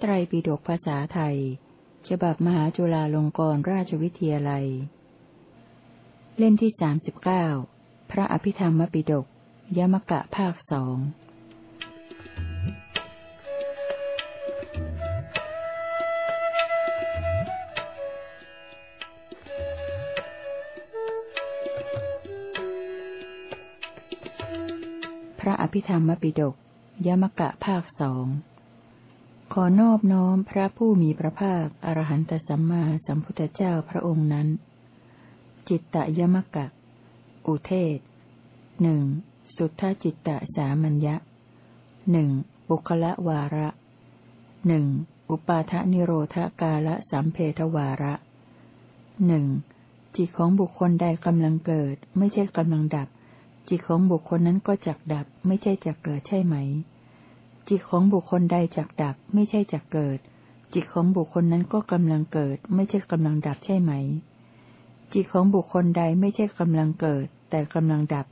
ไตรปิฎกภาษาไทย ฉบับมหาจุฬาลงกรณราชวิทยาลัย เล่มที่สามสิบเก้าพระอภิธรรมปิฎกยมกะภาคสองพระอภิธรรมปิฎกยมกะภาคสอง ขอนอบน้อมพระผู้มีพระภาคอรหันตสัมมาสัมพุทธเจ้าพระองค์นั้น จิตตยมกะ อุเทศหนึ่งสุทธจิตตสามัญญะหนึ่งบุคละวาระหนึ่งอุปาทะนิโรธกาละสัมเพทวาระหนึ่งจิตของบุคคลใดกำลังเกิด ไม่ใช่กำลังดับ จิตของบุคคลนั้นก็จักดับ ไม่ใช่จักเกิดใช่ไหม จิตของบุคคลใดจักดับไม่ใช่จักเกิด จิตของบุคคลนั้นก็กำลังเกิด ไม่ใช่กำลังดับใช่ไหม จิตของบุคคลใดไม่ใช่กำลังเกิด แต่กำลังดับ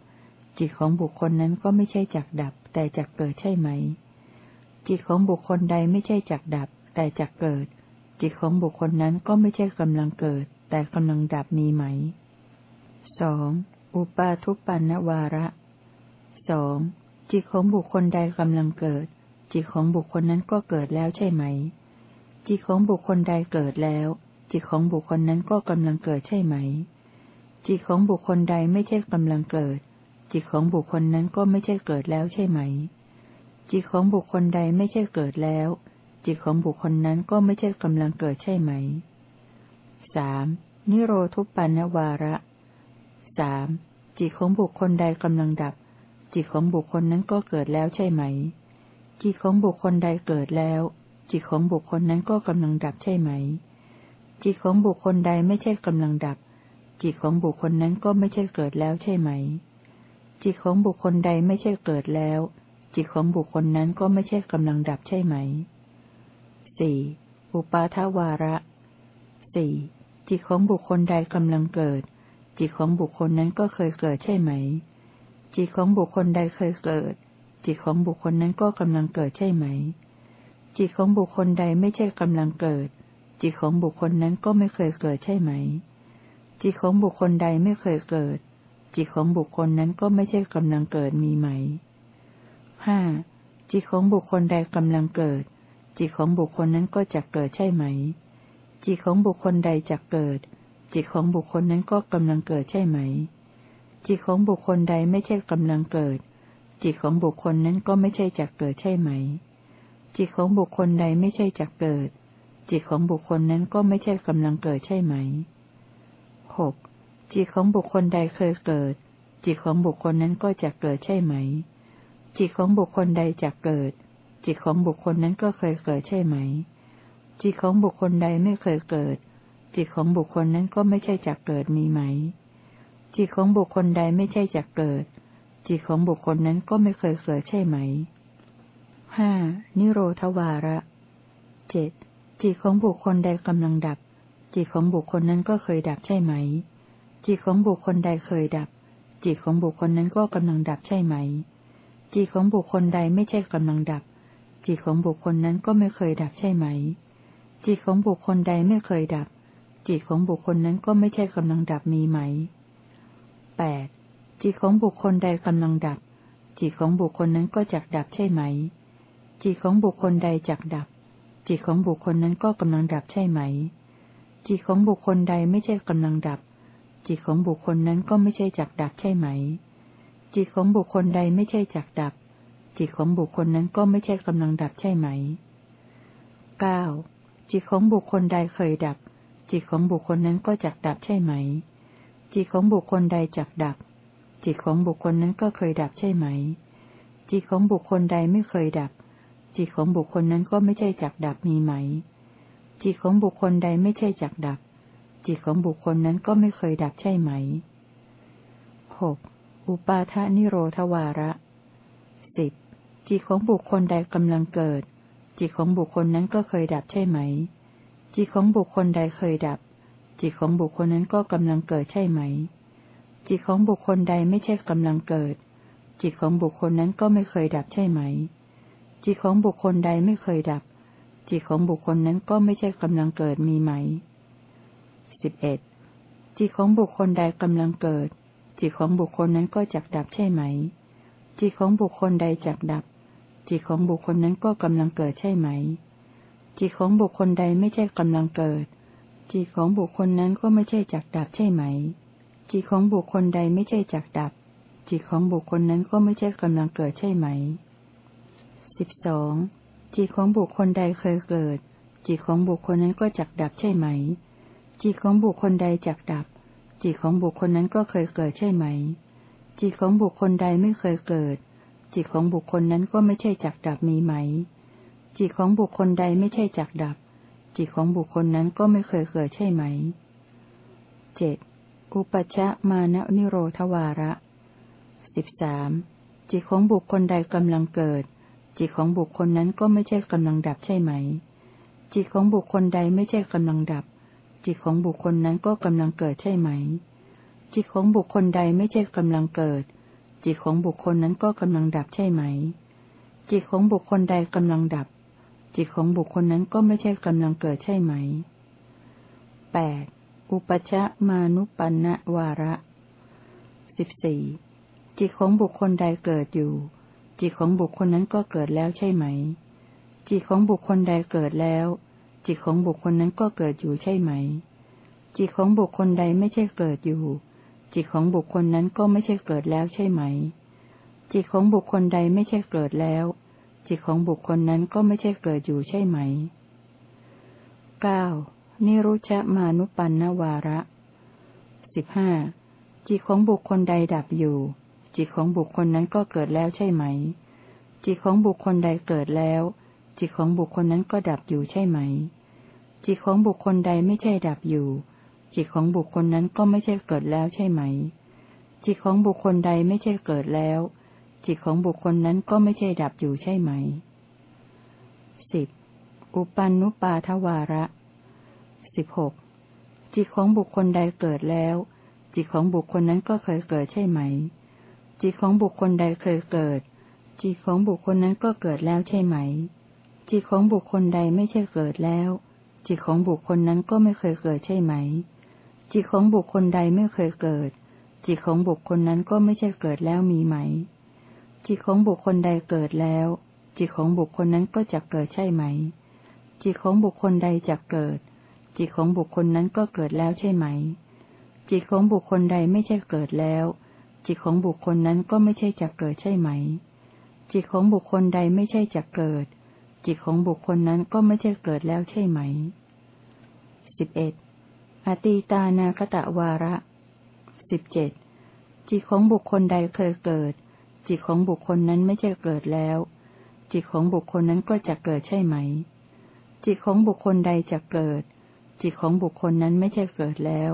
จิตของบุคคลนั้นก็ไม่ใช่จักดับ แต่จักเกิดใช่ไหม จิตของบุคคลใดไม่ใช่จักดับ แต่จักเกิด จิตของบุคคลนั้นก็ไม่ใช่กำลังเกิด แต่กำลังดับมีไหมสองอุปาทุปันนวาระสองจิตของบุคคลใดกำลังเกิด จิตของบุคคลนั้นก็เกิดแล้วใช่ไหม จิตของบุคคลใดเกิดแล้ว จิตของบุคคลนั้นก็กำลังเกิดใช่ไหม จิตของบุคคลใดไม่ใช่กำลังเกิด จิตของบุคคลนั้นก็ไม่ใช่เกิดแล้วใช่ไหม จิตของบุคคลใดไม่ใช่เกิดแล้ว จิตของบุคคลนั้นก็ไม่ใช่กำลังเกิดใช่ไหมสามนิโรธุปันนวาระสามจิตของบุคคลใดกำลังดับ จิตของบุคคลนั้นก็เกิดแล้วใช่ไหม จิตของบุคคลใดเกิดแล้ว จิตของบุคคลนั้นก็กำลังดับใช่ไหม จิตของบุคคลใดไม่ใช่กำลังดับ จิตของบุคคลนั้นก็ไม่ใช่เกิดแล้วใช่ไหม จิตของบุคคลใดไม่ใช่เกิดแล้ว จิตของบุคคลนั้นก็ไม่ใช่กำลังดับใช่ไหมสี่อุปาทวาระสี่จิตของบุคคลใดกำลังเกิด จิตของบุคคลนั้นก็เคยเกิดใช่ไหม จิตของบุคคลใดเคยเกิด จิตของบุคคลนั้นก็กำลังเกิดใช่ไหม จิตของบุคคลใดไม่ใช่กำลังเกิด จิตของบุคคลนั้นก็ไม่เคยเกิดใช่ไหม จิตของบุคคลใดไม่เคยเกิด จิตของบุคคลนั้นก็ไม่ใช่กำลังเกิดมีไหมห้าจิตของบุคคลใดกำลังเกิด จิตของบุคคลนั้นก็จะเกิดใช่ไหม จิตของบุคคลใดจะเกิด จิตของบุคคลนั้นก็กำลังเกิดใช่ไหมจิตของบุคคลใดไม่ใช่กำลังเกิด จิตของบุคคลนั้นก็ไม่ใช่จักเกิดใช่ไหม จิตของบุคคลใดไม่ใช่จักเกิด จิตของบุคคลนั้นก็ไม่ใช่กำลังเกิดใช่ไหมหกจิตของบุคคลใดเคยเกิด จิตของบุคคลนั้นก็จะเกิดใช่ไหม จิตของบุคคลใดจะเกิด จิตของบุคคลนั้นก็เคยเกิดใช่ไหม จิตของบุคคลใดไม่เคยเกิด จิตของบุคคลนั้นก็ไม่ใช่จักเกิดมีไหม จิตของบุคคลใดไม่ใช่จักเกิด จิตของบุคคลนั้นก็ไม่เคยเกิดใช่ไหมห้านิโรธวาระเจ็ดจิตของบุคคลใดกำลังดับ จิตของบุคคลนั้นก็เคยดับใช่ไหม จิตของบุคคลใดเคยดับ จิตของบุคคลนั้นก็กำลังดับใช่ไหม จิตของบุคคลใดไม่ใช่กำลังดับ จิตของบุคคลนั้นก็ไม่เคยดับใช่ไหม จิตของบุคคลใดไม่เคยดับ จิตของบุคคลนั้นก็ไม่ใช่กำลังดับมีไหมแปด จิตของบุคคลใดกำลังดับ จิตของบุคคลนั้นก็จักดับใช่ไหม จิตของบุคคลใดจักดับ จิตของบุคคลนั้นก็กำลังดับใช่ไหม จิตของบุคคลใดไม่ใช่กำลังดับ จิตของบุคคลนั้นก็ไม่ใช่จักดับใช่ไหม จิตของบุคคลใดไม่ใช่จักดับ จิตของบุคคลนั้นก็ไม่ใช่กำลังดับใช่ไหมเก้าจิตของบุคคลใดเคยดับ จิตของบุคคลนั้นก็จักดับใช่ไหม จิตของบุคคลใดจักดับ จิตของบุคคลนั้นก็เคยดับใช่ไหม จิตของบุคคลใดไม่เคยดับ จิตของบุคคลนั้นก็ไม่ใช่จักดับมีไหม จิตของบุคคลใดไม่ใช่จักดับ จิตของบุคคลนั้นก็ไม่เคยดับใช่ไหมหกอุปาทานิโรธวาระสิบจิตของบุคคลใดกำลังเกิด จิตของบุคคลนั้นก็เคยดับใช่ไหม จิตของบุคคลใดเคยดับ จิตของบุคคลนั้นก็กำลังเกิดใช่ไหม จิตของบุคคลใดไม่ใช่กำลังเกิด จิตของบุคคลนั้นก็ไม่เคยดับใช่ไหม จิตของบุคคลใดไม่เคยดับ จิตของบุคคลนั้นก็ไม่ใช่กำลังเกิดมีไหมสิบเอ็ดจิตของบุคคลใดกำลังเกิด จิตของบุคคลนั้นก็จักดับใช่ไหม จิตของบุคคลใดจักดับ จิตของบุคคลนั้นก็กำลังเกิดใช่ไหม จิตของบุคคลใดไม่ใช่กำลังเกิด จิตของบุคคลนั้นก็ไม่ใช่จักดับใช่ไหม จิตของบุคคลใดไม่ใช่จักดับ จิตของบุคคลนั้นก็ไม่ใช่กำลังเกิดใช่ไหมสิบสองจิตของบุคคลใดเคยเกิด จิตของบุคคลนั้นก็จักดับใช่ไหม จิตของบุคคลใดจักดับ จิตของบุคคลนั้นก็เคยเกิดใช่ไหม จิตของบุคคลใดไม่เคยเกิด จิตของบุคคลนั้นก็ไม่ใช่จักดับมีไหม จิตของบุคคลใดไม่ใช่จักดับ จิตของบุคคลนั้นก็ไม่เคยเกิดใช่ไหมเจ็ด อุปชะมานนิโรธวาระสิบสามจิตของบุคคลใดกำลังเกิด จิตของบุคคลนั้นก็ไม่ใช่กำลังดับใช่ไหม จิตของบุคคลใดไม่ใช่กำลังดับ จิตของบุคคลนั้นก็กำลังเกิดใช่ไหม จิตของบุคคลใดไม่ใช่กำลังเกิด จิตของบุคคลนั้นก็กำลังดับใช่ไหม จิตของบุคคลใดกำลังดับ จิตของบุคคลนั้นก็ไม่ใช่กำลังเกิดใช่ไหมแปด อุปชะมานุปันนวาระสิบสี่จิตของบุคคลใดเกิดอยู่ จิตของบุคคลนั้นก็เกิดแล้วใช่ไหม จิตของบุคคลใดเกิดแล้ว จิตของบุคคลนั้นก็เกิดอยู่ใช่ไหม จิตของบุคคลใดไม่ใช่เกิดอยู่ จิตของบุคคลนั้นก็ไม่ใช่เกิดแล้วใช่ไหม จิตของบุคคลใดไม่ใช่เกิดแล้ว จิตของบุคคลนั้นก็ไม่ใช่เกิดอยู่ใช่ไหมเก้า นิรุชมานุปันนวาระสิบห้าจิตของบุคคลใดดับอยู่ จิตของบุคคลนั้นก็เกิดแล้วใช่ไหม จิตของบุคคลใดเกิดแล้ว จิตของบุคคลนั้นก็ดับอยู่ใช่ไหม จิตของบุคคลใดไม่ใช่ดับอยู่ จิตของบุคคลนั้นก็ไม่ใช่เกิดแล้วใช่ไหม จิตของบุคคลใดไม่ใช่เกิดแล้ว จิตของบุคคลนั้นก็ไม่ใช่ดับอยู่ใช่ไหมสิบอุปันนุปาทวาระ สิบหกจิตของบุคคลใดเกิดแล้ว จิตของบุคคลนั้นก็เคยเกิดใช่ไหม จิตของบุคคลใดเคยเกิด จิตของบุคคลนั้นก็เกิดแล้วใช่ไหม จิตของบุคคลใดไม่ใช่เกิดแล้ว จิตของบุคคลนั้นก็ไม่เคยเกิดใช่ไหม จิตของบุคคลใดไม่เคยเกิด จิตของบุคคลนั้นก็ไม่ใช่เกิดแล้วมีไหม จิตของบุคคลใดเกิดแล้ว จิตของบุคคลนั้นก็จะเกิดใช่ไหม จิตของบุคคลใดจะเกิด จิตของบุคคลนั้นก็เกิดแล้วใช่ไหม จิตของบุคคลใดไม่ใช่เกิดแล้ว จิตของบุคคลนั้นก็ไม่ใช่จะเกิดใช่ไหม จิตของบุคคลใดไม่ใช่จะเกิด จิตของบุคคลนั้นก็ไม่ใช่เกิดแล้วใช่ไหมสิบเอ็ดอตีตานาคตะวาระสิบเจ็ดจิตของบุคคลใดเคยเกิด จิตของบุคคลนั้นไม่ใช่เกิดแล้ว จิตของบุคคลนั้นก็จะเกิดใช่ไหม จิตของบุคคลใดจะเกิด จิตของบุคคลนั้นไม่ใช่เกิดแล้ว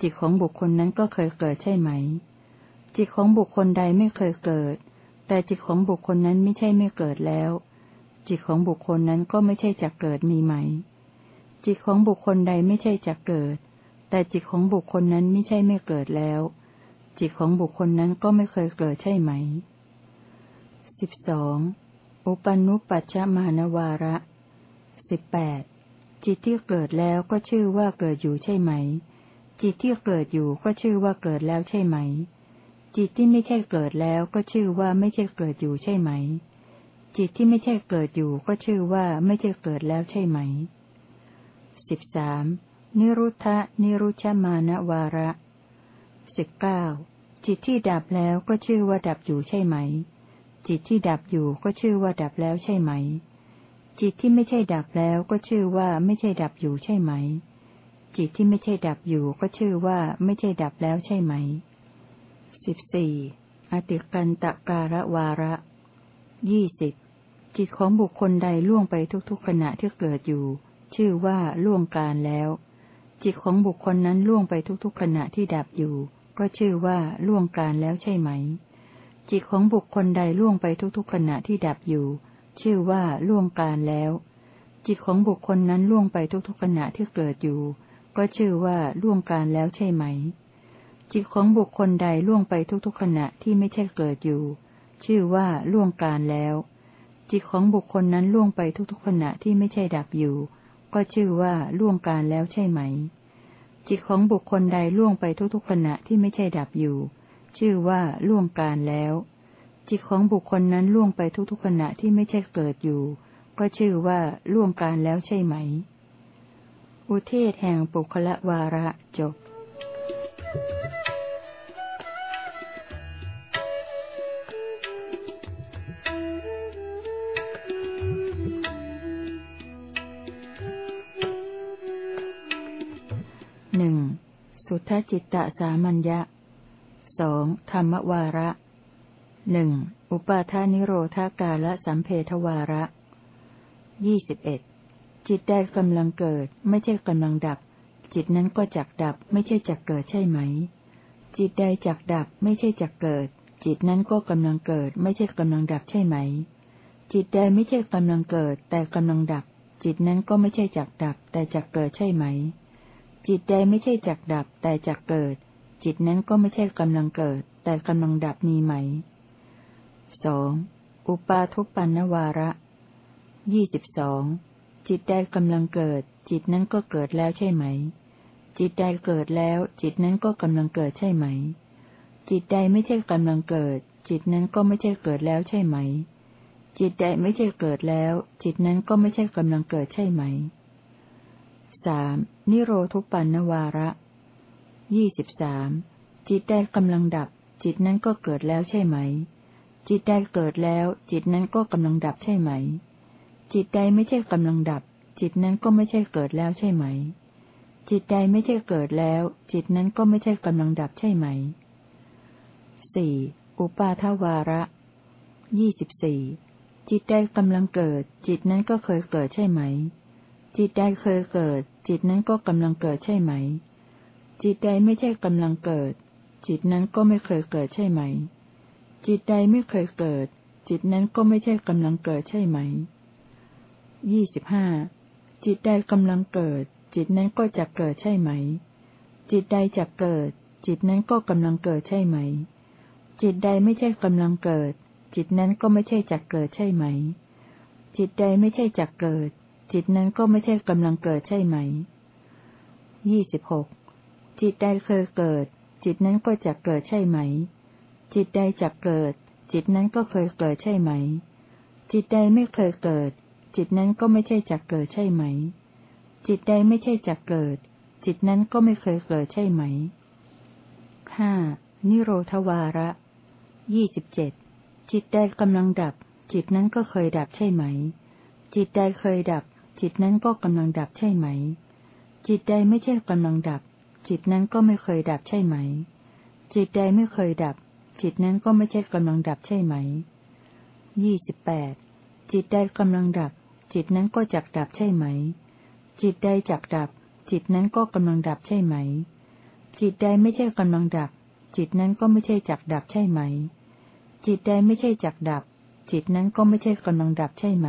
จิตของบุคคลนั้นก็เคยเกิดใช่ไหม จิตของบุคคลใดไม่เคยเกิด แต่จิตของบุคคลนั้นไม่ใช่ไม่เกิดแล้ว จิตของบุคคลนั้นก็ไม่ใช่จะเกิดมีไหม จิตของบุคคลใดไม่ใช่จะเกิด แต่จิตของบุคคลนั้นไม่ใช่ไม่เกิดแล้ว จิตของบุคคลนั้นก็ไม่เคยเกิดใช่ไหมสิบสองอุปนุปัชฌมานวาระสิบแปด จิตที่เกิดแล้วก็ชื่อว่าเกิดอยู่ใช่ไหม จิตที่เกิดอยู่ก็ชื่อว่าเกิดแล้วใช่ไหม จิตที่ไม่ใช่เกิดแล้วก็ชื่อว่าไม่ใช่เกิดอยู่ใช่ไหม จิตที่ไม่ใช่เกิดอยู่ก็ชื่อว่าไม่ใช่เกิดแล้วใช่ไหมสิบสามนิรุทธะนิรุชมานวาระสิบเก้าจิตที่ดับแล้วก็ชื่อว่าดับอยู่ใช่ไหม จิตที่ดับอยู่ก็ชื่อว่าดับแล้วใช่ไหม จิตที่ไม่ใช่ดับแล้วก็ชื่อว่าไม่ใช่ดับอยู่ใช่ไหม จิตที่ไม่ใช่ดับอยู่ก็ชื่อว่าไม่ใช่ดับแล้วใช่ไหมสิบสี่อติกันตะการะวาระยี่สิบจิตของบุคคลใดล่วงไปทุกๆขณะที่เกิดอยู่ ชื่อว่าล่วงการแล้ว จิตของบุคคลนั้นล่วงไปทุกๆขณะที่ดับอยู่ ก็ชื่อว่าล่วงการแล้วใช่ไหม จิตของบุคคลใดล่วงไปทุกๆขณะที่ดับอยู่ ชื่อว่าล่วงการแล้ว จิตของบุคคลนั้นล่วงไปทุกๆขณะที่เกิดอยู่ ก็ชื่อว่าล่วงการแล้วใช่ไหม จิตของบุคคลใดล่วงไปทุกๆขณะที่ไม่ใช่เกิดอยู่ ชื่อว่าล่วงการแล้ว จิตของบุคคลนั้นล่วงไปทุกๆขณะที่ไม่ใช่ดับอยู่ ก็ชื่อว่าล่วงการแล้วใช่ไหม จิตของบุคคลใดล่วงไปทุกๆขณะที่ไม่ใช่ดับอยู่ ชื่อว่าล่วงการแล้ว จิตของบุคคลนั้นล่วงไปทุกๆขณะที่ไม่ใช่เกิดอยู่ ก็ชื่อว่าล่วงการแล้วใช่ไหม อุเทศแห่งปุคละวาระจบหนึ่งสุทธจิตตสามัญญะสองธรรมวาระ หนึ่งอุปาทานิโรธากาละสัมเพทวาระยี่สิบเอ็ดจิตได้กำลังเกิด ไม่ใช่กำลังดับ จิตนั้นก็จักดับ ไม่ใช่จักเกิดใช่ไหม จิตใดจักดับ ไม่ใช่จักเกิด จิตนั้นก็กำลังเกิด ไม่ใช่กำลังดับใช่ไหม จิตใดไม่ใช่กำลังเกิด แต่กำลังดับ จิตนั้นก็ไม่ใช่จักดับ แต่จักเกิดใช่ไหม จิตใดไม่ใช่จักดับ แต่จักเกิด จิตนั้นก็ไม่ใช่กำลังเกิด แต่กำลังดับมีไหม สองอุปาทุปันนวาระยี่สิบสองจิตใดกำลังเกิด จิตนั้นก็เกิดแล้วใช่ไหม จิตใดเกิดแล้ว จิตนั้นก็กำลังเกิดใช่ไหม จิตใดไม่ใช่กำลังเกิด จิตนั้นก็ไม่ใช่เกิดแล้วใช่ไหม จิตใดไม่ใช่เกิดแล้ว จิตนั้นก็ไม่ใช่กำลังเกิดใช่ไหมสามนิโรธุปันนวาระยี่สิบสามจิตได้กำลังดับ จิตนั้นก็เกิดแล้วใช่ไหม จิตได้เกิดแล้ว จิตนั้นก็กำลังดับใช่ไหม จิตใดไม่ใช่กำลังดับ จิตนั้นก็ไม่ใช่เกิดแล้วใช่ไหม จิตใดไม่ใช่เกิดแล้ว จิตนั้นก็ไม่ใช่กำลังดับใช่ไหมสี่อุปาทวาระยี่สิบสี่จิตใดกำลังเกิด จิตนั้นก็เคยเกิดใช่ไหม จิตใดเคยเกิด จิตนั้นก็กำลังเกิดใช่ไหม จิตใดไม่ใช่กำลังเกิด จิตนั้นก็ไม่เคยเกิดใช่ไหม จิตใดไม่เคยเกิด จิตนั้นก็ไม่ใช่กำลังเกิดใช่ไหม ยี่สิบห้า จิตใดกำลังเกิด จิตนั้นก็จะเกิดใช่ไหม จิตใดจะเกิด จิตนั้นก็กำลังเกิดใช่ไหม จิตใดไม่ใช่กำลังเกิด จิตนั้นก็ไม่ใช่จะเกิดใช่ไหม จิตใดไม่ใช่จะเกิด จิตนั้นก็ไม่ใช่กำลังเกิดใช่ไหม ยี่สิบหก จิตใดเคยเกิด จิตนั้นก็จะเกิดใช่ไหม จิตใดจะเกิด จิตนั้นก็เคยเกิดใช่ไหม จิตใดไม่เคยเกิด จิตนั้นก็ไม่ใช่จะเกิดใช่ไหม จิตใดไม่ใช่จะเกิด จิตนั้นก็ไม่เคยเกิดใช่ไหมห้านิโรธวาระยี่สิบเจ็ดจิตใดกำลังดับ จิตนั้นก็เคยดับใช่ไหม จิตใดเคยดับ จิตนั้นก็กำลังดับใช่ไหม จิตใดไม่ใช่กำลังดับ จิตนั้นก็ไม่เคยดับใช่ไหม จิตใดไม่เคยดับ จิตนั้นก็ไม่ใช่กำลังดับใช่ไหม ยี่สิบแปด จิตใดกำลังดับ จิตนั้นก็จักดับใช่ไหม จิตใดจักดับ จิตนั้นก็กำลังดับใช่ไหม จิตใดไม่ใช่กำลังดับ จิตนั้นก็ไม่ใช่จักดับใช่ไหม จิตใดไม่ใช่จักดับ จิตนั้นก็ไม่ใช่กำลังดับใช่ไหม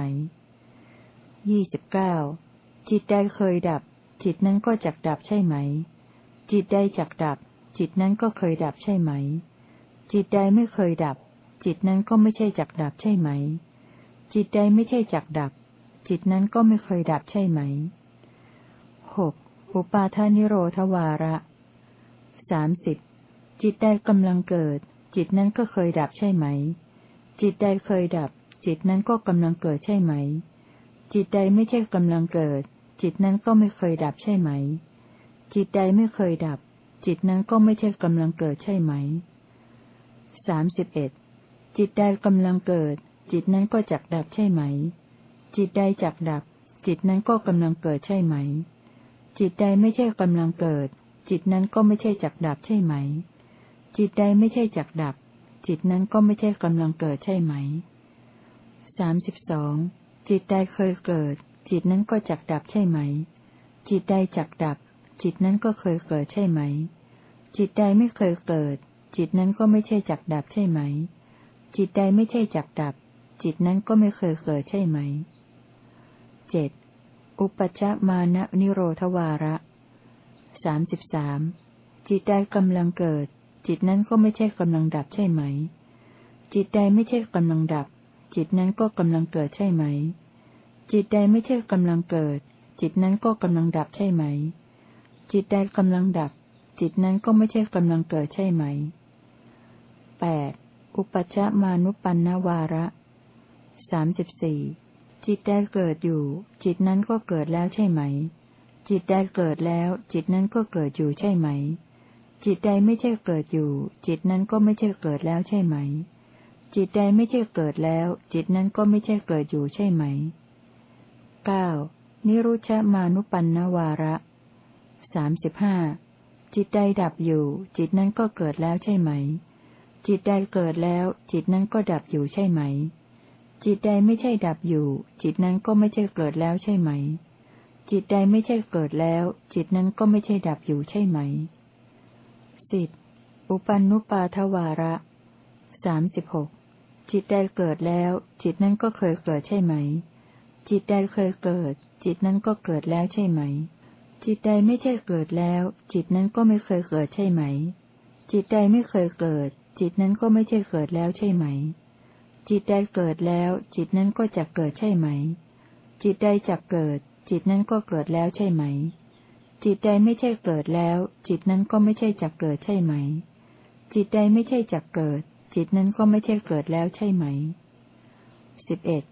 ยี่สิบเก้า จิตใดเคยดับ จิตนั้นก็จักดับใช่ไหม จิตใดจักดับ จิตนั้นก็เคยดับใช่ไหม จิตใดไม่เคยดับ จิตนั้นก็ไม่ใช่จักดับใช่ไหม จิตใดไม่ใช่จักดับ จิตนั้นก็ไม่เคยดับใช่ไหมหกอุปาทานิโรธวาระสามสิบจิตใดกำลังเกิด จิตนั้นก็เคยดับใช่ไหม จิตใดเคยดับ จิตนั้นก็กำลังเกิดใช่ไหม จิตใดไม่ใช่กำลังเกิด จิตนั้นก็ไม่เคยดับใช่ไหม จิตใดไม่เคยดับ จิตนั้นก็ไม่ใช่กำลังเกิดใช่ไหม สามสิบเอ็ดจิตใดกำลังเกิด จิตนั้นก็จักดับใช่ไหม จิตใดจักดับ จิตนั้นก็กำลังเกิดใช่ไหม จิตใดไม่ใช่กำลังเกิด จิตนั้นก็ไม่ใช่จักดับใช่ไหม จิตใดไม่ใช่จักดับ จิตนั้นก็ไม่ใช่กำลังเกิดใช่ไหมสามสิบสองจิตใดเคยเกิด จิตนั้นก็จักดับใช่ไหม จิตใดจักดับ จิตนั้นก็เคยเกิดใช่ไหม จิตใดไม่เคยเกิด จิตนั้นก็ไม่ใช่จักดับใช่ไหม จิตใดไม่ใช่จักดับ จิตนั้นก็ไม่เคยเกิดใช่ไหมเจ็ดอุปชมานะนิโรธวาระสามสิบสามจิตใดกำลังเกิด จิตนั้นก็ไม่ใช่กำลังดับใช่ไหม จิตใดไม่ใช่กำลังดับ จิตนั้นก็กำลังเกิดใช่ไหม จิตใดไม่ใช่กำลังเกิด จิตนั้นก็กำลังดับใช่ไหม จิตใดกำลังดับ จิตนั้นก็ไม่ใช่กำลังเกิดใช่ไหม แปดอุปชมานุปันนวาระสามสิบสี่จิตใดเกิดอยู่ จิตนั้นก็เกิดแล้วใช่ไหม จิตใดเกิดแล้ว จิตนั้นก็เกิดอยู่ใช่ไหม จิตใดไม่ใช่เกิดอยู่ จิตนั้นก็ไม่ใช่เกิดแล้วใช่ไหม จิตใดไม่ใช่เกิดแล้ว จิตนั้นก็ไม่ใช่เกิดอยู่ใช่ไหมเก้านิรุชมานุปันนวาระสามสิบห้าจิตใดดับอยู่ จิตนั้นก็เกิดแล้วใช่ไหม จิตใดเกิดแล้ว จิตนั้นก็ดับอยู่ใช่ไหม จิตใดไม่ใช่ดับอยู่ จิตนั้นก็ไม่ใช่เกิดแล้วใช่ไหม จิตใดไม่ใช่เกิดแล้ว จิตนั้นก็ไม่ใช่ดับอยู่ใช่ไหมสิบอุปันนุปาทวาระสามสิบหกจิตใดเกิดแล้ว จิตนั้นก็เคยเกิดใช่ไหม จิตใดเคยเกิด จิตนั้นก็เกิดแล้วใช่ไหม จิตใดไม่ใช่เกิดแล้ว จิตนั้นก็ไม่เคยเกิดใช่ไหม จิตใดไม่เคยเกิด จิตนั้นก็ไม่ใช่เกิดแล้วใช่ไหม จิตใดเกิดแล้ว จิตนั้นก็จะเกิดใช่ไหม จิตใดจะเกิด จิตนั้นก็เกิดแล้วใช่ไหม จิตใดไม่ใช่เกิดแล้ว จิตนั้นก็ไม่ใช่จะเกิดใช่ไหม จิตใดไม่ใช่จะเกิด จิตนั้นก็ไม่ใช่เกิดแล้วใช่ไหมสิบเอ็ด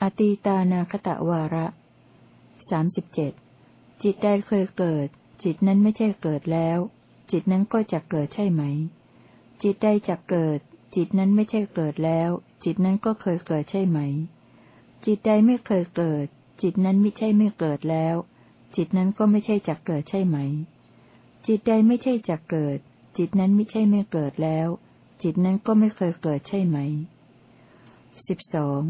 อตีตานาคตะวาระสามสิบเจ็ดจิตใดเคยเกิด จิตนั้นไม่ใช่เกิดแล้ว จิตนั้นก็จะเกิดใช่ไหม จิตใดจะเกิด จิตนั้นไม่ใช่เกิดแล้ว จิตนั้นก็เคยเกิดใช่ไหม จิตใดไม่เคยเกิด จิตนั้นไม่ใช่ไม่เกิดแล้ว จิตนั้นก็ไม่ใช่จักเกิดใช่ไหม จิตใดไม่ใช่จักเกิด จิตนั้นไม่ใช่ไม่เกิดแล้ว จิตนั้นก็ไม่เคยเกิดใช่ไหมสิบสอง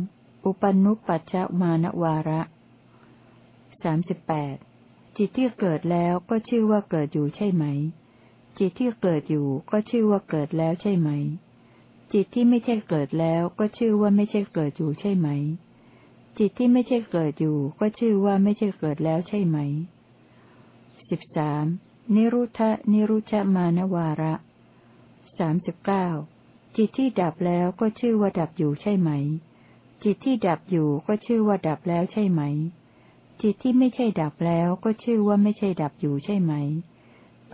อุปนุปัชมานวาระสามสิบแปดจิตที่เกิดแล้วก็ชื่อว่าเกิดอยู่ใช่ไหม จิตที่เกิดอยู่ก็ชื่อว่าเกิดแล้วใช่ไหม จิตที่ไม่ใช่เกิดแล้วก็ชื่อว่าไม่ใช่เกิดอยู่ใช่ไหม จิตที่ไม่ใช่เกิดอยู่ก็ชื่อว่าไม่ใช่เกิดแล้วใช่ไหมสิบสามนิรุทะนิรุชมานวาระสามสิบเก้าจิตที่ดับแล้วก็ชื่อว่าดับอยู่ใช่ไหม จิตที่ดับอยู่ก็ชื่อว่าดับแล้วใช่ไหม จิตที่ไม่ใช่ดับแล้วก็ชื่อว่าไม่ใช่ดับอยู่ใช่ไหม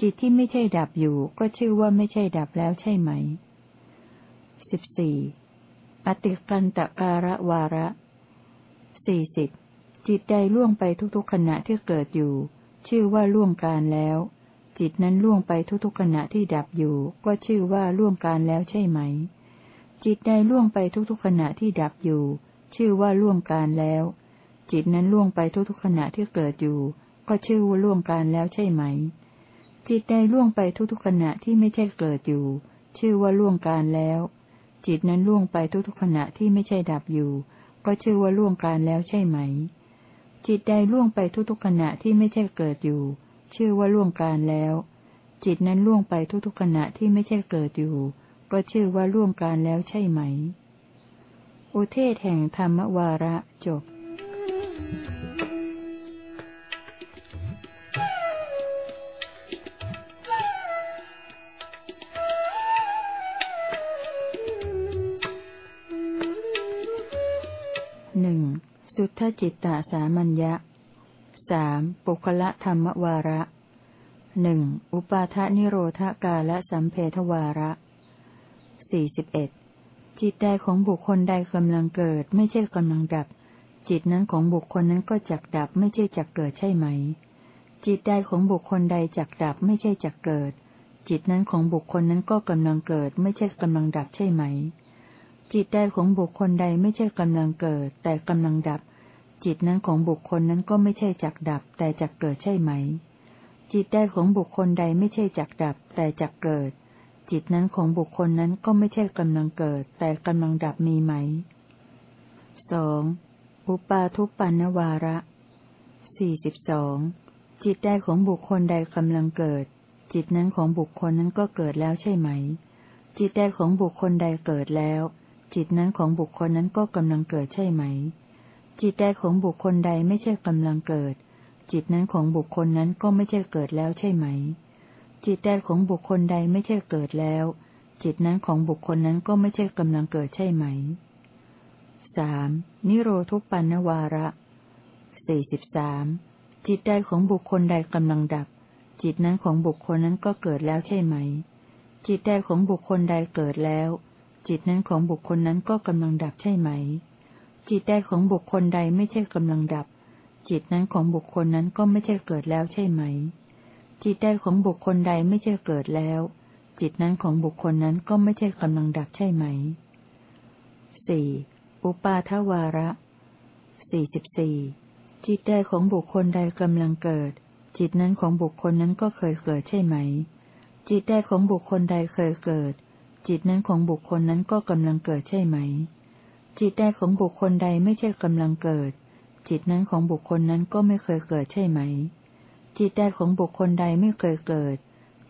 จิตที่ไม่ใช่ดับอยู่ ก็ชื่อว่าไม่ใช่ดับแล้วใช่ไหมสิบสี่อติกันตะการะวาระสี่สิบจิตใดล่วงไปทุกๆขณะที่เกิดอยู่ ชื่อว่าล่วงการแล้ว จิตนั้นล่วงไปทุกๆขณะที่ดับอยู่ ก็ชื่อว่าล่วงการแล้วใช่ไหม จิตใดล่วงไปทุกๆขณะที่ดับอยู่ ชื่อว่าล่วงการแล้ว จิตนั้นล่วงไปทุกๆขณะที่เกิดอยู่ ก็ชื่อว่าล่วงการแล้วใช่ไหม จิตใดล่วงไปทุกๆขณะที่ไม่ใช่เกิดอยู่ ชื่อว่าล่วงการแล้ว จิตนั้นล่วงไปทุกๆขณะที่ไม่ใช่ดับอยู่ ก็ชื่อว่าล่วงการแล้วใช่ไหม จิตใดล่วงไปทุกๆขณะที่ไม่ใช่เกิดอยู่ ชื่อว่าล่วงการแล้ว จิตนั้นล่วงไปทุกๆขณะที่ไม่ใช่เกิดอยู่ ก็ชื่อว่าล่วงการแล้วใช่ไหม อุเทศแห่งธรรมวาระจบสุ ทจิตตสามัญญะสามปุคละธรรมวาระหนึ่งอุปาทะนิโรธกาละสัมเพทวาระสี่สิบเอ็ดจิตใดของบุคคลใดกำลังเกิด ไม่ใช่กำลังดับ จิตนั้นของบุคคลนั้นก็จักดับ ไม่ใช่จักเกิดใช่ไหม จิตใดของบุคคลใดจักดับ ไม่ใช่จักเกิด จิตนั้นของบุคคลนั้นก็กำลังเกิด ไม่ใช่กำลังดับใช่ไหม จิตใดของบุคคลใดไม่ใช่กำลังเกิด แต่กำลังดับ จิตนั้นของบุคคลนั้นก็ไม่ใช่จักดับ แต่จักเกิดใช่ไหม จิตใดของบุคคลใดไม่ใช่จักดับ แต่จักเกิด จิตนั้นของบุคคลนั้นก็ไม่ใช่กำลังเกิด แต่กำลังดับมีไหมสสองอุปาทุปันนวาระสี่สิบสองจิตใดของบุคคลใดกำลังเกิด จิตนั้นของบุคคลนั้นก็เกิดแล้วใช่ไหม จิตใดของบุคคลใดเกิดแล้ว จิตนั้นของบุคคลนั้นก็กำลังเกิดใช่ไหม จิตใดของบุคคลใดไม่ใช่กำลังเกิด จิตนั้นของบุคคลนั้นก็ไม่ใช่เกิดแล้วใช่ไหม จิตใดของบุคคลใดไม่ใช่เกิดแล้ว จิตนั้นของบุคคลนั้นก็ไม่ใช่กำลังเกิดใช่ไหมสามนิโรธุปันนวาระสี่สิบสามจิตใดของบุคคลใดกำลังดับ จิตนั้นของบุคคลนั้นก็เกิดแล้วใช่ไหม จิตใดของบุคคลใดเกิดแล้ว จิตนั้นของบุคคลนั้นก็กำลังดับใช่ไหม จิตใดของบุคคลใดไม่ใช่กำลังดับ จิตนั้นของบุคคลนั้นก็ไม่ใช่เกิดแล้วใช่ไหม จิตใดของบุคคลใดไม่ใช่เกิดแล้ว จิตนั้นของบุคคลนั้นก็ไม่ใช่กำลังดับใช่ไหมสี่อุปาทวาระสี่สิบสี่จิตใดของบุคคลใดกำลังเกิด จิตนั้นของบุคคลนั้นก็เคยเกิดใช่ไหม จิตใดของบุคคลใดเคยเกิด จิตนั้นของบุคคลนั้นก็กำลังเกิดใช่ไหม จิตใดของบุคคลใดไม่ใช่กำลังเกิด จิตนั้นของบุคคลนั้นก็ไม่เคยเกิดใช่ไหม จิตใดของบุคคลใดไม่เคยเกิด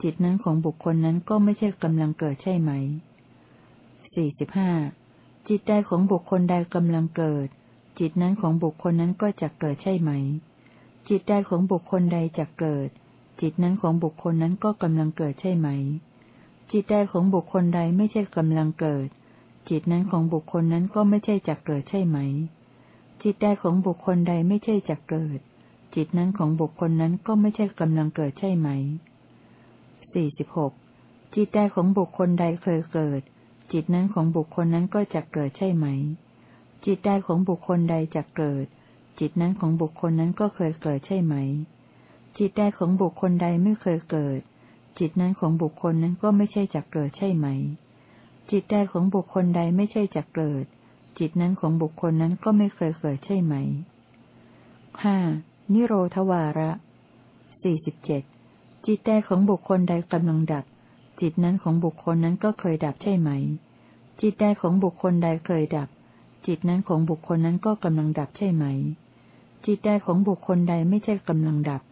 จิตนั้นของบุคคลนั้นก็ไม่ใช่กำลังเกิดใช่ไหมสี่สิบห้าจิตใดของบุคคลใดกำลังเกิด จิตนั้นของบุคคลนั้นก็จะเกิดใช่ไหม จิตใดของบุคคลใดจะเกิด จิตนั้นของบุคคลนั้นก็กำลังเกิดใช่ไหม จิตใดของบุคคลใดไม่ใช่กำลังเกิด จิตนั้นของบุคคลนั้นก็ไม่ใช่จะเกิดใช่ไหม จิตใดของบุคคลใดไม่ใช่จะเกิด จิตนั้นของบุคคลนั้นก็ไม่ใช่กำลังเกิดใช่ไหมสี่สิบหกจิตใดของบุคคลใดเคยเกิด จิตนั้นของบุคคลนั้นก็จะเกิดใช่ไหม จิตใดของบุคคลใดจะเกิด จิตนั้นของบุคคลนั้นก็เคยเกิดใช่ไหม จิตใดของบุคคลใดไม่เคยเกิด จิตนั้นของบุคคลนั้นก็ไม่ใช่จะเกิดใช่ไหม จิตใดของบุคคลใดไม่ใช่จะเกิด จิตนั้นของบุคคลนั้นก็ไม่เคยเกิดใช่ไหมห้านิโรธวาระสี่สิบเจ็ดจิตใดของบุคคลใดกำลังดับ จิตนั้นของบุคคลนั้นก็เคยดับใช่ไหม จิตใดของบุคคลใดเคยดับ จิตนั้นของบุคคลนั้นก็กำลังดับใช่ไหม จิตใดของบุคคลใดไม่ใช่กำลังดับ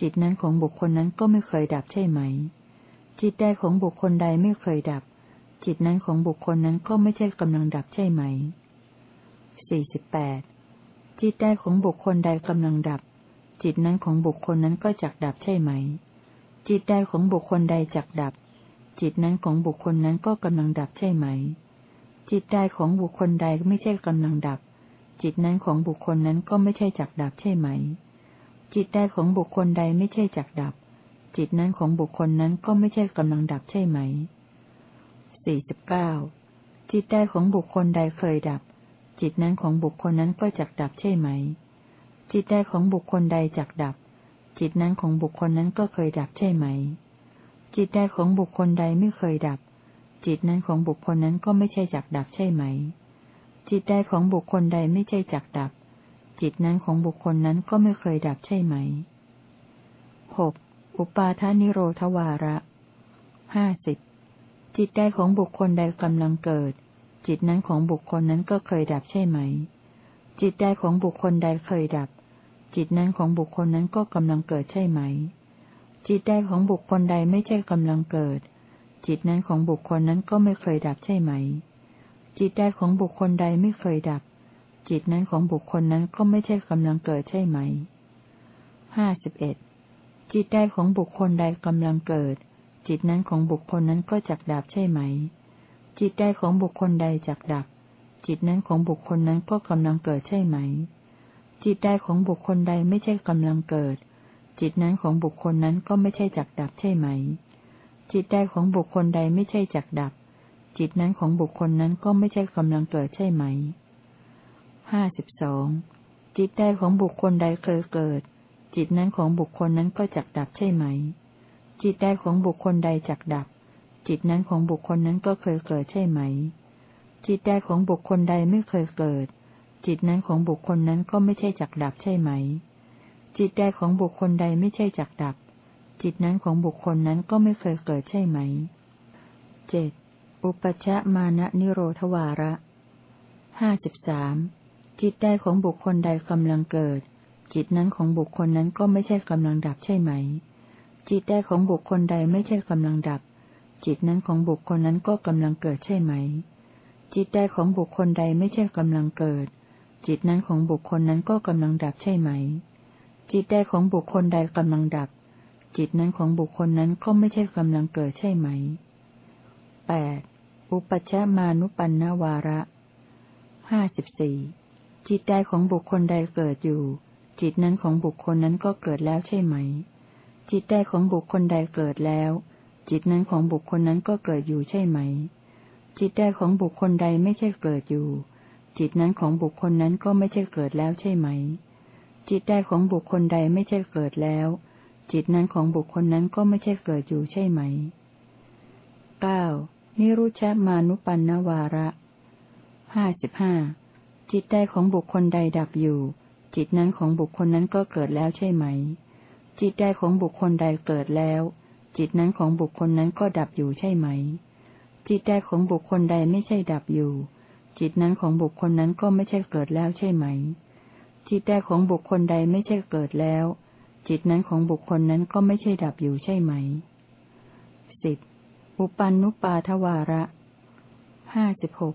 จิตนั้นของบุคคลนั้นก็ไม่เคยดับใช่ไหม จิตใดของบุคคลใดไม่เคยดับ จิตนั้นของบุคคลนั้นก็ไม่ใช่กำลังดับใช่ไหม สี่สิบแปด จิตใดของบุคคลใดกำลังดับ จิตนั้นของบุคคลนั้นก็จักดับใช่ไหม จิตใดของบุคคลใดจักดับ จิตนั้นของบุคคลนั้นก็กำลังดับใช่ไหม จิตใดของบุคคลใดไม่ใช่กำลังดับ จิตนั้นของบุคคลนั้นก็ไม่ใช่จักดับใช่ไหม จิตใดของบุคคลใดไม่ใช่จักดับ จิตนั้นของบุคคลนั้นก็ไม่ใช่กำลังดับใช่ไหม สี่สิบเก้าจิตใดของบุคคลใดเคยดับ จิตนั้นของบุคคลนั้นก็จักดับใช่ไหม จิตใดของบุคคลใดจักดับ จิตนั้นของบุคคลนั้นก็เคยดับใช่ไหม จิตใดของบุคคลใดไม่เคยดับ จิตนั้นของบุคคลนั้นก็ไม่ใช่จักดับใช่ไหม จิตใดของบุคคลใดไม่ใช่จักดับ จิตนั้นของบุคคลนั้นก็ไม่เคยดับใช่ไหมหกอุปาทานิโรธวาระห้าสิบ จิตใดของบุคคลใดกำลังเกิด จิตนั้นของบุคคลนั้นก็เคยดับใช่ไหม จิตใดของบุคคลใดเคยดับ จิตนั้นของบุคคลนั้นก็กำลังเกิดใช่ไหม จิตใดของบุคคลใดไม่ใช่กำลังเกิด จิตนั้นของบุคคลนั้นก็ไม่เคยดับใช่ไหม จิตใดของบุคคลใดไม่เคยดับ จิตนั้นของบุคคลนั้นก็ไม่ใช่กำลังเกิดใช่ไหมห้าสิบเอ็ดจิตใดของบุคคลใดกำลังเกิด จิตนั้นของบุคคลนั้นก็จักดับใช่ไหม จิตใดของบุคคลใดจักดับ จิตนั้นของบุคคลนั้นก็กำลังเกิดใช่ไหม จิตใดของบุคคลใดไม่ใช่กำลังเกิด จิตนั้นของบุคคลนั้นก็ไม่ใช่จักดับใช่ไหม จิตใดของบุคคลใดไม่ใช่จักดับ จิตนั้นของบุคคลนั้นก็ไม่ใช่กำลังเกิดใช่ไหมห้าสิบสองจิตใดของบุคคลใดเคยเกิด จิตนั้นของบุคคลนั้นก็จักดับใช่ไหม จิตใดของบุคคลใดจักดับ จิตนั้นของบุคคลนั้นก็เคยเกิดใช่ไหม จิตใดของบุคคลใดไม่เคยเกิด จิตนั้นของบุคคลนั้นก็ไม่ใช่จักดับใช่ไหม จิตใดของบุคคลใดไม่ใช่จักดับ จิตนั้นของบุคคลนั้นก็ไม่เคยเกิดใช่ไหมเจ็ดอุปชะมานะนิโรธวาระห้าสิบสามจิตใดของบุคคลใดกำลังเกิด จิตนั้นของบุคคลนั้นก็ไม่ใช่กำลังดับใช่ไหม จิตใดของบุคคลใดไม่ใช่กำลังดับ จิตนั้นของบุคคลนั้นก็กำลังเกิดใช่ไหม จิตใดของบุคคลใดไม่ใช่กำลังเกิด จิตนั้นของบุคคลนั้นก็กำลังดับใช่ไหม จิตใดของบุคคลใดกำลังดับ จิตนั้นของบุคคลนั้นก็ไม่ใช่กำลังเกิดใช่ไหมแปดอุปชามานุปันนวาระห้าสิบสี่จิตใดของบุคคลใดเกิดอยู่ จิตนั้นของบุคคลนั้นก็เกิดแล้วใช่ไหม จิตใดของบุคคลใดเกิดแล้ว จิตนั้นของบุคคลนั้นก็เกิดอยู่ใช่ไหม จิตใดของบุคคลใดไม่ใช่เกิดอยู่ จิตนั้นของบุคคลนั้นก็ไม่ใช่เกิดแล้วใช่ไหม จิตใดของบุคคลใดไม่ใช่เกิดแล้ว จิตนั้นของบุคคลนั้นก็ไม่ใช่เกิดอยู่ใช่ไหมเก้านิรุชมานุปันนวาระห้าสิบห้าจิตใดของบุคคลใดดับอยู่ จิตนั้นของบุคคลนั้นก็เกิดแล้วใช่ไหม จิตใดของบุคคลใดเกิดแล้ว จิตนั้นของบุคคลนั้นก็ดับอยู่ใช่ไหม จิตใดของบุคคลใดไม่ใช่ดับอยู่ จิตนั้นของบุคคลนั้นก็ไม่ใช่เกิดแล้วใช่ไหม จิตใดของบุคคลใดไม่ใช่เกิดแล้ว จิตนั้นของบุคคลนั้นก็ไม่ใช่ดับอยู่ใช่ไหมสิบอุปันนุปาทวาระห้าสิบหก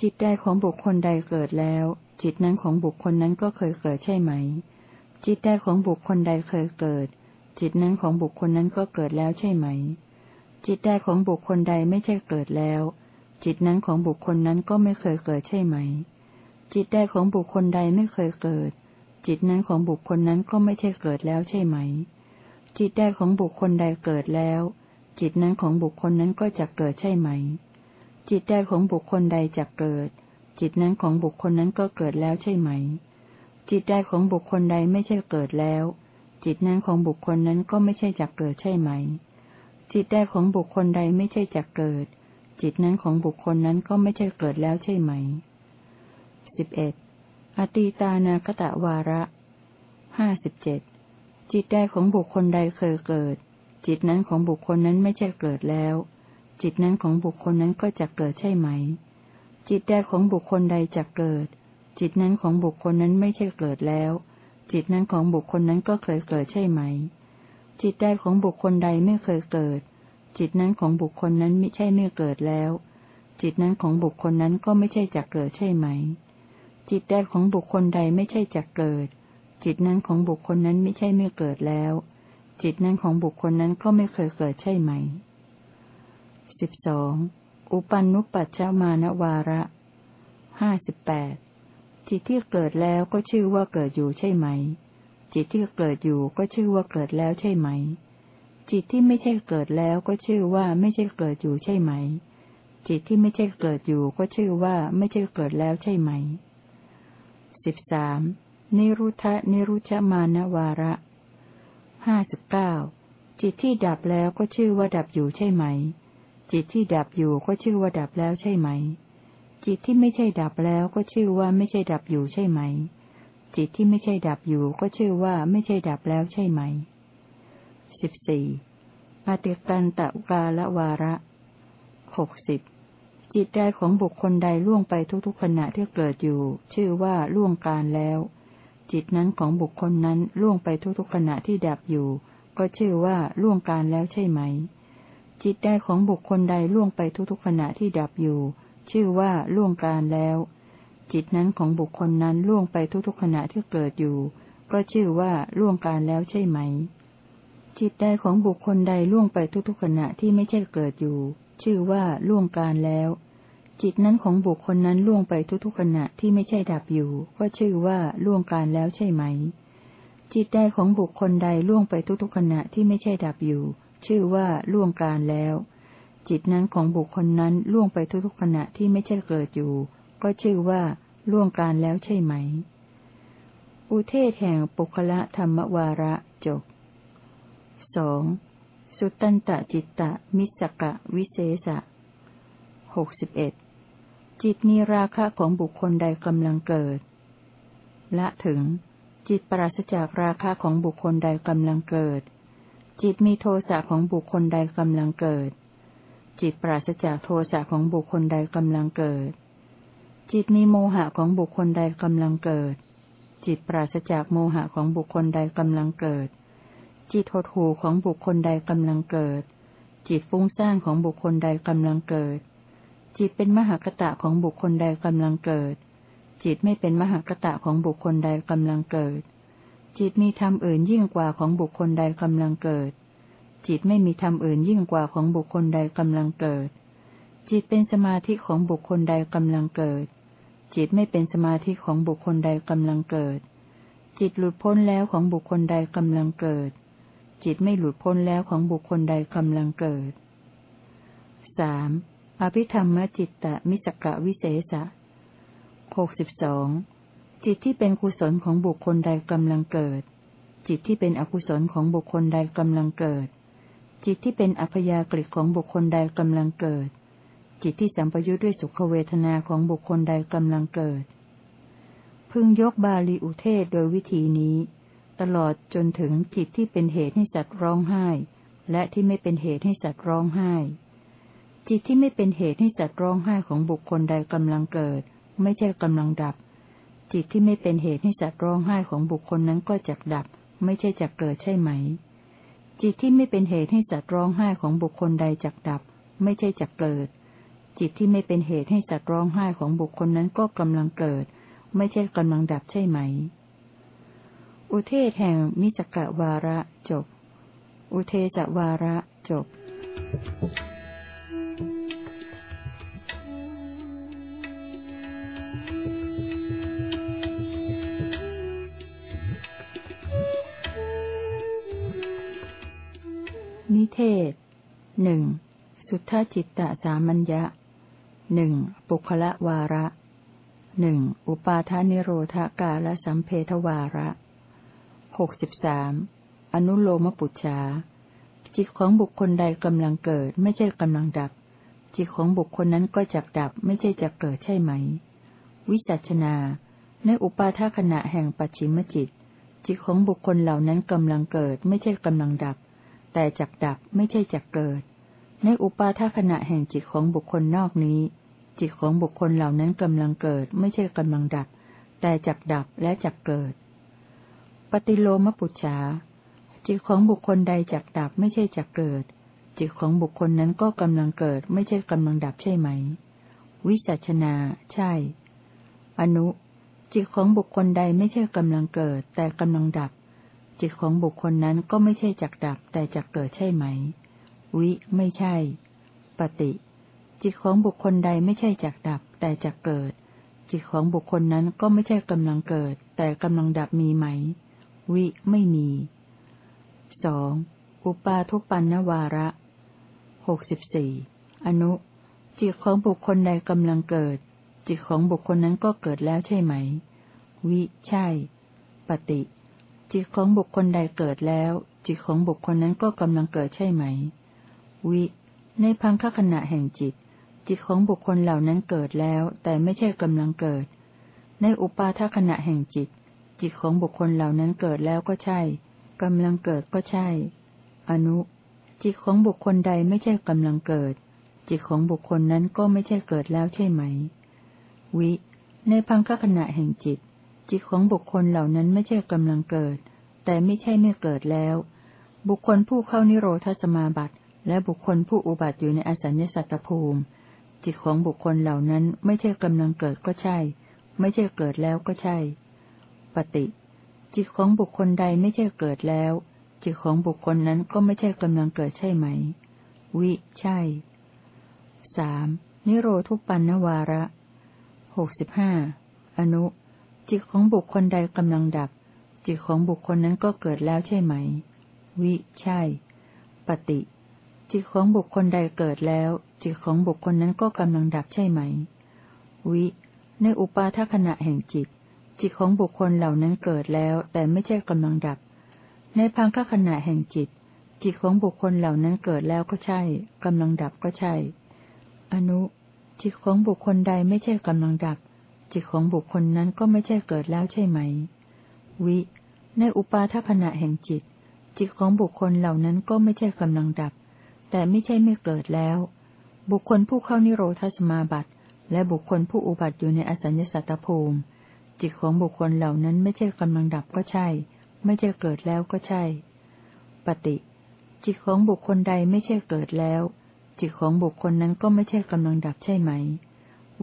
จิตใดของบุคคลใดเกิดแล้ว จิตนั้นของบุคคลนั้นก็เคยเกิดใช่ไหม จิตใดของบุคคลใดเคยเกิด จิตนั้นของบุคคลนั้นก็เกิดแล้วใช่ไหม จิตใดของบุคคลใดไม่ใช่เกิดแล้ว จิตนั้นของบุคคลนั้นก็ไม่เคยเกิดใช่ไหม จิตใดของบุคคลใดไม่เคยเกิด จิตนั้นของบุคคลนั้นก็ไม่ใช่เกิดแล้วใช่ไหม จิตใดของบุคคลใดเกิดแล้ว จิตนั้นของบุคคลนั้นก็จะเกิดใช่ไหม จิตใดของบุคคลใดจะเกิด จิตนั้นของบุคคลนั้นก็เกิดแล้วใช่ไหม จิตใดของบุคคลใดไม่ใช่เกิดแล้ว จิตนั้นของบุคคลนั้นก็ไม่ใช่จักเกิดใช่ไหม จิตใดของบุคคลใดไม่ใช่จักเกิด จิตนั้นของบุคคลนั้นก็ไม่ใช่เกิดแล้วใช่ไหมสิบเอ็ดอตีตานาคตะวาระห้าสิบเจ็ดจิตใดของบุคคลใดเคยเกิด จิตนั้นของบุคคลนั้นไม่ใช่เกิดแล้ว จิตนั้นของบุคคลนั้นก็จะเกิดใช่ไหม จิตใดของบุคคลใดจะเกิด จิตนั้นของบุคคลนั้นไม่ใช่เกิดแล้ว จิตนั้นของบุคคลนั้นก็เคยเกิดใช่ไหม จิตใดของบุคคลใดไม่เคยเกิด จิตนั้นของบุคคลนั้นไม่ใช่ไม่เกิดแล้ว จิตนั้นของบุคคลนั้นก็ไม่ใช่จะเกิดใช่ไหม จิตใดของบุคคลใดไม่ใช่จะเกิด จิตนั้นของบุคคลนั้นไม่ใช่ไม่เกิดแล้ว จิตนั้นของบุคคลนั้นก็ไม่เคยเกิดใช่ไหมสิบสองอุปันนุปัชฌมานวาระห้าสิบแปด จิตที่เกิดแล้วก็ชื่อว่าเกิดอยู่ใช่ไหม จิตที่เกิดอยู่ก็ชื่อว่าเกิดแล้วใช่ไหม จิตที่ไม่ใช่เกิดแล้วก็ชื่อว่าไม่ใช่เกิดอยู่ใช่ไหม จิตที่ไม่ใช่เกิดอยู่ก็ชื่อว่าไม่ใช่เกิดแล้วใช่ไหมสิบสามนิรุทะนิรุชมานวาระห้าสิบเก้าจิตที่ดับแล้วก็ชื่อว่าดับอยู่ใช่ไหม จิตที่ดับอยู่ก็ชื่อว่าดับแล้วใช่ไหม จิตที่ไม่ใช่ดับแล้วก็ชื่อว่าไม่ใช่ดับอยู่ใช่ไหม จิตที่ไม่ใช่ดับอยู่ก็ชื่อว่าไม่ใช่ดับแล้วใช่ไหมสิบสี่อติกันตะกาละวาระหกสิบจิตใดของบุคคลใดล่วงไปทุกๆขณะที่เกิดอยู่ ชื่อว่าล่วงการแล้ว จิตนั้นของบุคคลนั้นล่วงไปทุกๆขณะที่ดับอยู่ ก็ชื่อว่าล่วงการแล้วใช่ไหม จิตใดของบุคคลใดล่วงไปทุกๆขณะที่ดับอยู่ ชื่อว่าล่วงการแล้ว จิตนั้นของบุคคลนั้นล่วงไปทุกๆขณะที่เกิดอยู่ ก็ชื่อว่าล่วงการแล้วใช่ไหม จิตใดของบุคคลใดล่วงไปทุกๆขณะที่ไม่ใช่เกิดอยู่ ชื่อว่าล่วงการแล้ว จิตนั้นของบุคคลนั้นล่วงไปทุกๆขณะที่ไม่ใช่ดับอยู่ ก็ชื่อว่าล่วงการแล้วใช่ไหม จิตใดของบุคคลใดล่วงไปทุกๆขณะที่ไม่ใช่ดับอยู่ ชื่อว่าล่วงการแล้ว จิตนั้นของบุคคลนั้นล่วงไปทุกๆขณะที่ไม่ใช่เกิดอยู่ ก็ชื่อว่าล่วงการแล้วใช่ไหม อุเทศแห่งปุคละธรรมวาระจบสองสุตันตจิตตมิสกะวิเศษะหกสิบเอ็ดจิตมีราคะของบุคคลใดกำลังเกิด ละถึง จิตปราศจากราคะของบุคคลใดกำลังเกิด จิตมีโทสะของบุคคลใดกำลังเกิด จิตปราศจากโทสะของบุคคลใดกำลังเกิด จิตมีโมหะของบุคคลใดกำลังเกิด จิตปราศจากโมหะของบุคคลใดกำลังเกิด จิตหดหูของบุคคลใดกำลังเกิด จิตฟุ้งซ่านของบุคคลใดกำลังเกิด จิตเป็นมหากตะของบุคคลใดกำลังเกิด จิตไม่เป็นมหากตะของบุคคลใดกำลังเกิด จิตมีธรรมอื่นยิ่งกว่าของบุคคลใดกำลังเกิด จิตไม่มีธรรมอื่นยิ่งกว่าของบุคคลใดกำลังเกิด จิตเป็นสมาธิของบุคคลใดกำลังเกิด จิตไม่เป็นสมาธิของบุคคลใดกำลังเกิด จิตหลุดพ้นแล้วของบุคคลใดกำลังเกิด จิตไม่หลุดพ้นแล้วของบุคคลใดกำลังเกิดสามอภิธรรมจิตตมิสกะวิเศษะหกสิบสองจิตที่เป็นกุศลของบุคคลใดกำลังเกิด จิตที่เป็นอกุศลของบุคคลใดกำลังเกิด จิตที่เป็นอัพยากฤิของบุคคลใดกำลังเกิด จิตที่สัมปยุทธ์ด้วยสุขเวทนาของบุคคลใดกำลังเกิด พึงยกบาลีอุเทศโดยวิธีนี้ ตลอดจนถึงจิตที่เป็นเหตุให้สัตว์ร้องไห้ และที่ไม่เป็นเหตุให้สัตว์ร้องไห้ จิตที่ไม่เป็นเหตุให้สัตว์ร้องไห้ของบุคคลใดกำลังเกิด ไม่ใช่กำลังดับ จิตที่ไม่เป็นเหตุให้สัตว์ร้องไห้ของบุคคลนั้นก็จักดับ ไม่ใช่จักเกิดใช่ไหม จิตที่ไม่เป็นเหตุให้สัตว์ร้องไห้ของบุคคลใดจักดับ ไม่ใช่จักเกิด จิตที่ไม่เป็นเหตุให้สัตว์ร้องไห้ของบุคคลนั้นก็กำลังเกิด ไม่ใช่กำลังดับใช่ไหม อุเทศแห่งมิจกะวาระจบ อุเทจวาระจบนิ ทธจิตตสามัญญะหนึ่งปุคละวาระหนึ่งอุปาทานิโรธกาลสัมเพทวาระหกสิบสามอนุโลมปุจฉาจิตของบุคคลใดกำลังเกิด ไม่ใช่กำลังดับ จิตของบุคคลนั้นก็จักดับ ไม่ใช่จักเกิดใช่ไหม วิจัชนา ในอุปาทขณะแห่งปัจฉิมจิต จิตของบุคคลเหล่านั้นกำลังเกิด ไม่ใช่กำลังดับ แต่จักดับไม่ใช่จักเกิด ในอุปาทขณะแห่งจิตของบุคคลนอกนี้ จิตของบุคคลเหล่านั้นกำลังเกิดไม่ใช่กำลังดับ แต่จักดับและจักเกิด ปฏิโลมปุจฉาจิตของบุคคลใดจักดับไม่ใช่จักเกิด จิตของบุคคลนั้นก็กำลังเกิด ไม่ใช่กำลังดับใช่ไหม วิจัชนาใช่ อนุ จิตของบุคคลใดไม่ใช่กำลังเกิด แต่กำลังดับ จิตของบุคคลนั้นก็ไม่ใช่จักดับ แต่จักเกิดใช่ไหม วิ ไม่ใช่ ปฏิ จิตของบุคคลใดไม่ใช่จักดับ แต่จักเกิด จิตของบุคคลนั้นก็ไม่ใช่กำลังเกิด แต่กำลังดับมีไหม วิไม่มีสองอุปาทุปันนวาระหกสิบสี่อนุ จิตของบุคคลใดกำลังเกิด จิตของบุคคลนั้นก็เกิดแล้วใช่ไหม วิ ใช่ ปฏิ จิตของบุคคลใดเกิดแล้ว จิตของบุคคลนั้นก็กำลังเกิดใช่ไหม วิ ในพังคขณะแห่งจิต จิตของบุคคลเหล่านั้นเกิดแล้ว แต่ไม่ใช่กำลังเกิด ในอุปาทขณะแห่งจิต จิตของบุคคลเหล่านั้นเกิดแล้วก็ใช่กำลังเกิดก็ใช่ อนุ จิตของบุคคลใดไม่ใช่กำลังเกิด จิตของบุคคลนั้นก็ไม่ใช่เกิดแล้วใช่ไหม วิ ในพังคขณะแห่งจิต จิตของบุคคลเหล่านั้นไม่ใช่กำลังเกิด แต่ไม่ใช่ไม่เกิดแล้ว บุคคลผู้เข้านิโรธสมาบัติ และบุคคลผู้อุบัติอยู่ในอสัญญสัตตภูมิ จิตของบุคคลเหล่านั้นไม่ใช่กำลังเกิดก็ใช่ ไม่ใช่เกิดแล้วก็ใช่ ปฏิ จิตของบุคคลใดไม่ใช่เกิดแล้ว จิตของบุคคลนั้นก็ไม่ใช่กำลังเกิดใช่ไหม วิ ใช่สามนิโรธุปันนวาระหกสิบห้าอนุ จิตของบุคคลใดกำลังดับ จิตของบุคคลนั้นก็เกิดแล้วใช่ไหม วิ ใช่ ปฏิ จิตของบุคคลใดเกิดแล้ว จิตของบุคคลนั้นก็กำลังดับใช่ไหม วิ ในอุปาทขณะแห่งจิต จิตของบุคคลเหล่านั้นเกิดแล้ว แต่ไม่ใช่กำลังดับ ในพังคขณะแห่งจิต จิตของบุคคลเหล่านั้นเกิดแล้วก็ใช่กำลังดับก็ใช่ อนุ จิตของบุคคลใดไม่ใช่กำลังดับ จิตของบุคคลนั้นก็ไม่ใช่เกิดแล้วใช่ไหม วิ ในอุปาทขณะแห่งจิต จิตของบุคคลเหล่านั้นก็ไม่ใช่กำลังดับ แต่ไม่ใช่ไม่เกิดแล้ว บุคคลผู้เข้านิโรธสมาบัติ และบุคคลผู้อุบัติอยู่ในอสัญญสัตตภูมิ จิตของบุคคลเหล่านั้นไม่ใช่กำลังดับก็ใช่ ไม่ใช่เกิดแล้วก็ใช่ ปฏิ จิตของบุคคลใดไม่ใช่เกิดแล้ว จิตของบุคคลนั้นก็ไม่ใช่กำลังดับใช่ไหม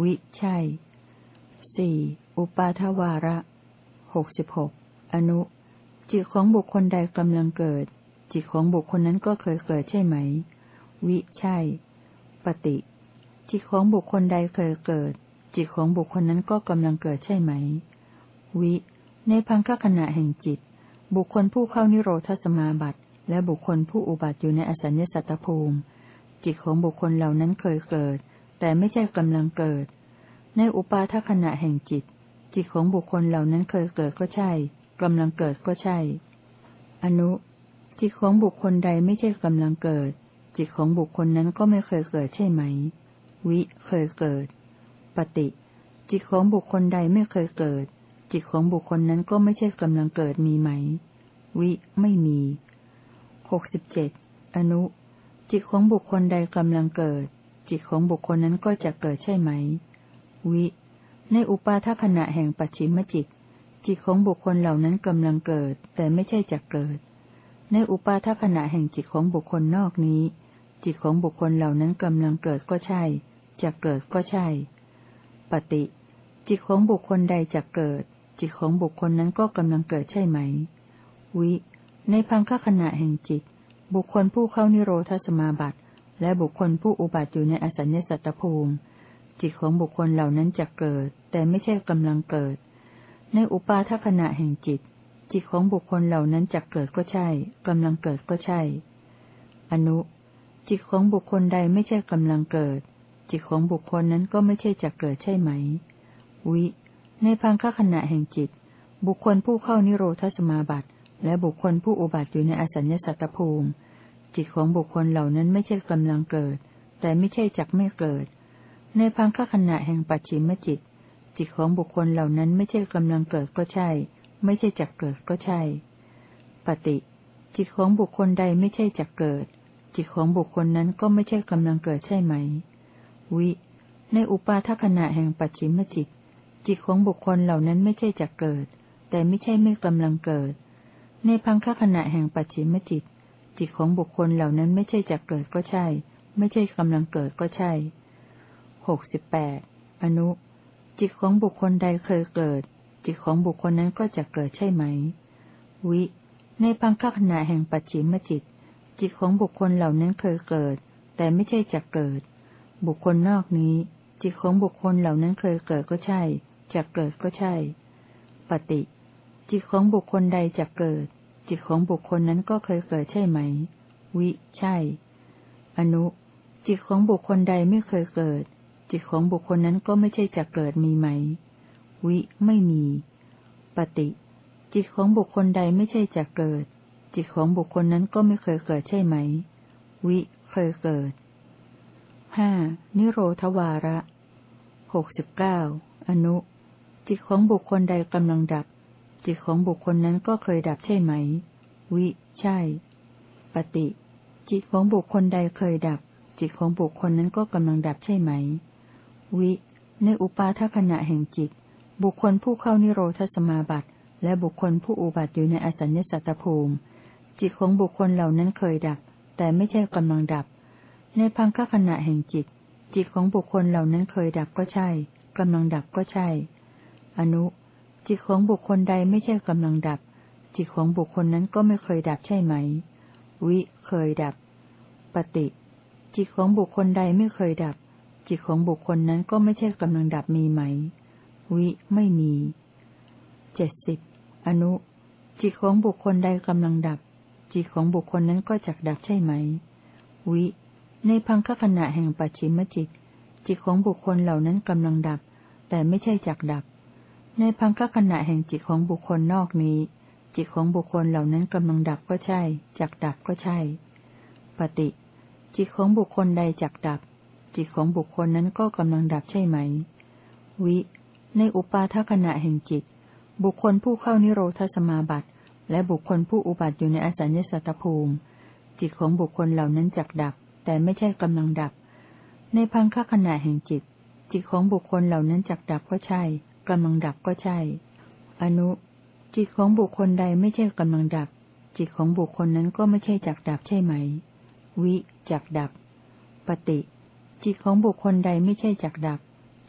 วิ ใช่สี่อุปาทวาระหกสิบหกอนุ จิตของบุคคลใดกำลังเกิด จิตของบุคคลนั้นก็เคยเกิดใช่ไหม วิใช่ ปฏิ จิตของบุคคลใดเคยเกิด จิตของบุคคลนั้นก็กำลังเกิดใช่ไหม วิ ในพังคขณะแห่งจิต บุคคลผู้เข้านิโรธสมาบัติ และบุคคลผู้อุบัติอยู่ในอสัญญสัตตภูมิ จิตของบุคคลเหล่านั้นเคยเกิด แต่ไม่ใช่กำลังเกิด ในอุปาทขณะแห่งจิต จิตของบุคคลเหล่านั้นเคยเกิดก็ใช่กำลังเกิดก็ใช่ อนุ จิตของบุคคลใดไม่ใช่กำลังเกิด จิตของบุคคลนั้นก็ไม่เคยเกิดใช่ไหม วิ เคยเกิด ปฏิ จิตของบุคคลใดไม่เคยเกิด จิตของบุคคลนั้นก็ไม่ใช่กำลังเกิดมีไหม วิ ไม่มีหกสิบเจ็ดอนุ จิตของบุคคลใดกำลังเกิด จิตของบุคคลนั้นก็จะเกิดใช่ไหม วิ ในอุปาทขณะแห่งปัจฉิมจิต จิตของบุคคลเหล่านั้นกำลังเกิด แต่ไม่ใช่จะเกิด ในอุปาทขณะแห่งจิตของบุคคลนอกนี้ จิตของบุคคลเหล่านั้นกำลังเกิดก็ใช่ จะเกิดก็ใช่ ปฏิ จิตของบุคคลใดจะเกิด จิตของบุคคลนั้นก็กำลังเกิดใช่ไหม วิ ในพังคขณะแห่งจิต บุคคลผู้เข้านิโรธสมาบัติ และบุคคลผู้อุบัติอยู่ในอสัญญสัตตภูมิ จิตของบุคคลเหล่านั้นจะเกิด แต่ไม่ใช่กำลังเกิด ในอุปาทขณะแห่งจิต จิตของบุคคลเหล่านั้นจะเกิดก็ใช่กำลังเกิดก็ใช่ อนุ จิตของบุคคลใดไม่ใช่กำลังเกิด จิตของบุคคลนั้นก็ไม่ใช่จะเกิดใช่ไหม วิ ในพังคขณะแห่งจิต บุคคลผู้เข้านิโรธสมาบัติ และบุคคลผู้อุบัติอยู่ในอสัญญสัตตภูมิ จิตของบุคคลเหล่านั้นไม่ใช่กำลังเกิด แต่ไม่ใช่จักไม่เกิด ในพังคขณะแห่งปัจฉิมจิต จิตของบุคคลเหล่านั้นไม่ใช่กำลังเกิดก็ใช่ ไม่ใช่จักเกิดก็ใช่ ปฏิ จิตของบุคคลใดไม่ใช่จักเกิด จิตของบุคคลนั้นก็ไม่ใช่กำลังเกิดใช่ไหม วิ ในอุปาทขณะแห่งปัจฉิมจิต จิตของบุคคลเหล่านั้นไม่ใช่จักเกิด แต่ไม่ใช่ไม่กำลังเกิด ในพังคขณะแห่งปัจฉิมจิต จิตของบุคคลเหล่านั้นไม่ใช่จักเกิดก็ใช่ ไม่ใช่กำลังเกิดก็ใช่หกสิบแปดอนุ จิตของบุคคลใดเคยเกิด จิตของบุคคลนั้นก็จะเกิดใช่ไหม วิ ในปังคขณะแห่งปัจฉิมจิต จิตของบุคคลเหล่านั้นเคยเกิด แต่ไม่ใช่จะเกิด บุคคลนอกนี้ จิตของบุคคลเหล่านั้นเคยเกิดก็ใช่จะเกิดก็ใช่ ปฏิ จิตของบุคคลใดจะเกิด จิตของบุคคลนั้นก็เคยเกิดใช่ไหม วิ ใช่ อนุ จิตของบุคคลใดไม่เคยเกิด จิตของบุคคลนั้นก็ไม่ใช่จะเกิดมีไหม วิ ไม่มี ปฏิ จิตของบุคคลใดไม่ใช่จะเกิด จิตของบุคคลนั้นก็ไม่เคยเกิดใช่ไหม วิ เคยเกิดห้านิโรธวาระหกสิบเก้าอนุ จิตของบุคคลใดกำลังดับ จิตของบุคคลนั้นก็เคยดับใช่ไหม วิ ใช่ ปฏิ จิตของบุคคลใดเคยดับ จิตของบุคคลนั้นก็กำลังดับใช่ไหม วิ ในอุปาทขณะแห่งจิต บุคคลผู้เข้านิโรธสมาบัติ และบุคคลผู้อุบัติอยู่ในอสัญญสัตตภูมิ จิตของบุคคลเหล่านั้นเคยดับ แต่ไม่ใช่กำลังดับ ในพังคขณะแห่งจิต จิตของบุคคลเหล่านั้นเคยดับก็ใช่กำลังดับก็ใช่ อนุ จิตของบุคคลใดไม่ใช่กำลังดับ จิตของบุคคลนั้นก็ไม่เคยดับใช่ไหม วิ เคยดับ ปฏิ จิตของบุคคลใดไม่เคยดับ จิตของบุคคลนั้นก็ไม่ใช่กำลังดับมีไหม วิ ไม่มี เจ็ดสิบ อนุ จิตของบุคคลใดกำลังดับ จิตของบุคคลนั้นก็จักดับใช่ไหม วิ ในพังคขณะแห่งปัจฉิมจิต จิตของบุคคลเหล่านั้นกำลังดับ แต่ไม่ใช่จักดับ ในพังคขณะแห่งจิตของบุคคลนอกนี้ จิตของบุคคลเหล่านั้นกำลังดับก็ใช่จักดับก็ใช่ ปฏิ จิตของบุคคลใดจักดับ จิตของบุคคลนั้นก็กำลังดับใช่ไหม วิ ในอุปาทขณะแห่งจิต บุคคลผู้เข้านิโรธสมาบัติ และบุคคลผู้อุบัติอยู่ในอสัญญสัตตภูมิ จิตของบุคคลเหล่านั้นจักดับ แต่ไม่ใช่กำลังดับ ในพังคขณะแห่งจิตจจิตของบุคคลเหล่านั้นจักดับก็ใช่กำลังดับก็ใช่ อนุ จิตของบุคคลใดไม่ใช่กำลังดับ จิตของบุคคลนั้นก็ไม่ใช่จักดับใช่ไหม วิจักดับ ปฏิ จิตของบุคคลใดไม่ใช่จักดับ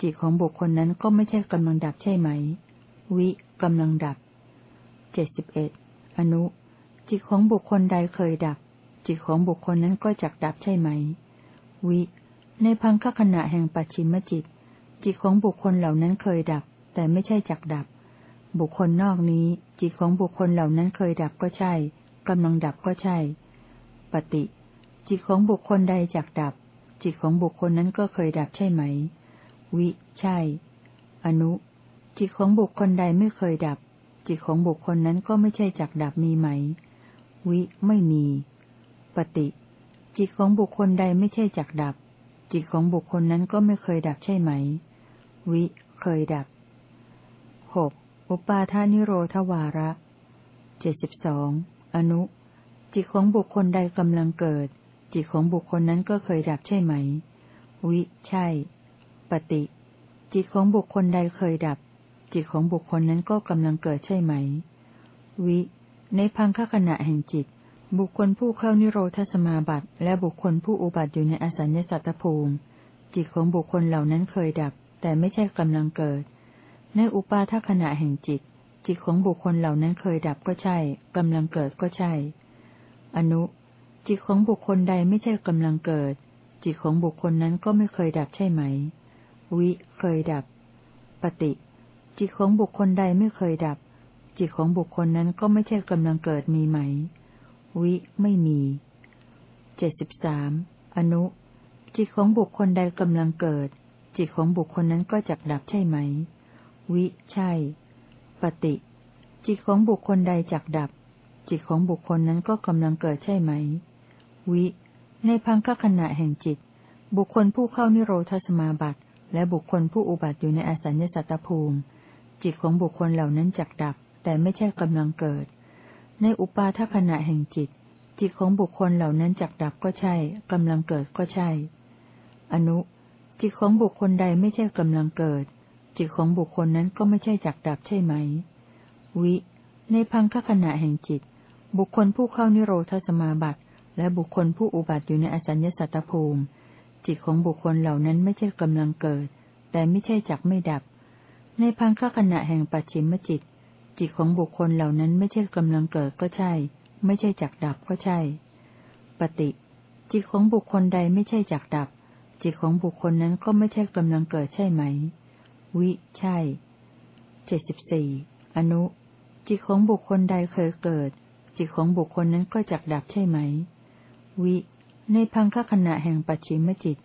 จิตของบุคคลนั้นก็ไม่ใช่กำลังดับใช่ไหม วิกำลังดับ เจ็ดสิบเอ็ด อนุ จิตของบุคคลใดเคยดับ จิตของบุคคลนั้นก็จักดับใช่ไหม วิ ในพังคขณะแห่งปัจฉิมจิต จิตของบุคคลเหล่านั้นเคยดับ แต่ไม่ใช่จักดับ บุคคลนอกนี้ จิตของบุคคลเหล่านั้นเคยดับก็ใช่กำลังดับก็ใช่ ปฏิ จิตของบุคคลใดจักดับ จิตของบุคคลนั้นก็เคยดับใช่ไหม วิ ใช่ อนุ จิตของบุคคลใดไม่เคยดับ จิตของบุคคลนั้นก็ไม่ใช่จักดับมีไหม วิไม่มี ปฏิ จิตของบุคคลใดไม่ใช่จักดับ จิตของบุคคลนั้นก็ไม่เคยดับใช่ไหม วิเคยดับหกอุปาทานิโรธวาระเจ็ดสิบสองอนุ จิตของบุคคลใดกำลังเกิด จิตของบุคคลนั้นก็เคยดับใช่ไหม วิ ใช่ ปฏิ จิตของบุคคลใดเคยดับ จิตของบุคคลนั้นก็กำลังเกิดใช่ไหม วิ ในพังคขณะแห่งจิต บุคคลผู้เข้านิโรธสมาบัติ และบุคคลผู้อุบัติอยู่ในอสัญญสัตตภูมิ จิตของบุคคลเหล่านั้นเคยดับ แต่ไม่ใช่กำลังเกิด ในอุปาทขณะแห่งจิต จิตของบุคคลเหล่านั้นเคยดับก็ใช่กำลังเกิดก็ใช่ อนุ จิตของบุคคลใดไม่ใช่กำลังเกิด จิตของบุคคลนั้นก็ไม่เคยดับใช่ไหม วิ เคยดับ ปฏิ จิตของบุคคลใดไม่เคยดับ จิตของบุคคลนั้นก็ไม่ใช่กำลังเกิดมีไหม วิไม่มีเจ็ดสิบสามอนุ จิตของบุคคลใดกำลังเกิด จิตของบุคคลนั้นก็จักดับใช่ไหม วิใช่ ปฏิ จิตของบุคคลใดจักดับ จิตของบุคคลนั้นก็กำลังเกิดใช่ไหม วิ ในพังคขณะแห่งจิต บุคคลผู้เข้านิโรธสมาบัติ และบุคคลผู้อุบัติอยู่ในอสัญญสัตตภูมิ จิตของบุคคลเหล่านั้นจักดับ แต่ไม่ใช่กำลังเกิด ในอุปาทขณะแห่งจิต จิตของบุคคลเหล่านั้นจักดับก็ใช่กำลังเกิดก็ใช่ อนุ จิตของบุคคลใดไม่ใช่กำลังเกิด จิตของบุคคลนั้นก็ไม่ใช่จักดับใช่ไหม วิ ในพังคขณะแห่งจิต บุคคลผู้เข้านิโรธสมาบัติ และบุคคลผู้อุบัติอยู่ในอสัญญสัตตภูมิ จิตของบุคคลเหล่านั้นไม่ใช่กำลังเกิด แต่ไม่ใช่จักไม่ดับ ในพังคขณะแห่งปัจฉิมจิต จิตของบุคคลเหล่านั้นไม่ใช่กำลังเกิดก็ใช่ ไม่ใช่จักดับก็ใช่ ปฏิ จิตของบุคคลใดไม่ใช่จักดับ จิตของบุคคลนั้นก็ไม่ใช่กำลังเกิดใช่ไหม วิ ใช่เจ็ดสิบสี่อนุ จิตของบุคคลใดเคยเกิด จิตของบุคคลนั้นก็จักดับใช่ไหม วิ ในพังคขณะแห่งปัจฉิมจิต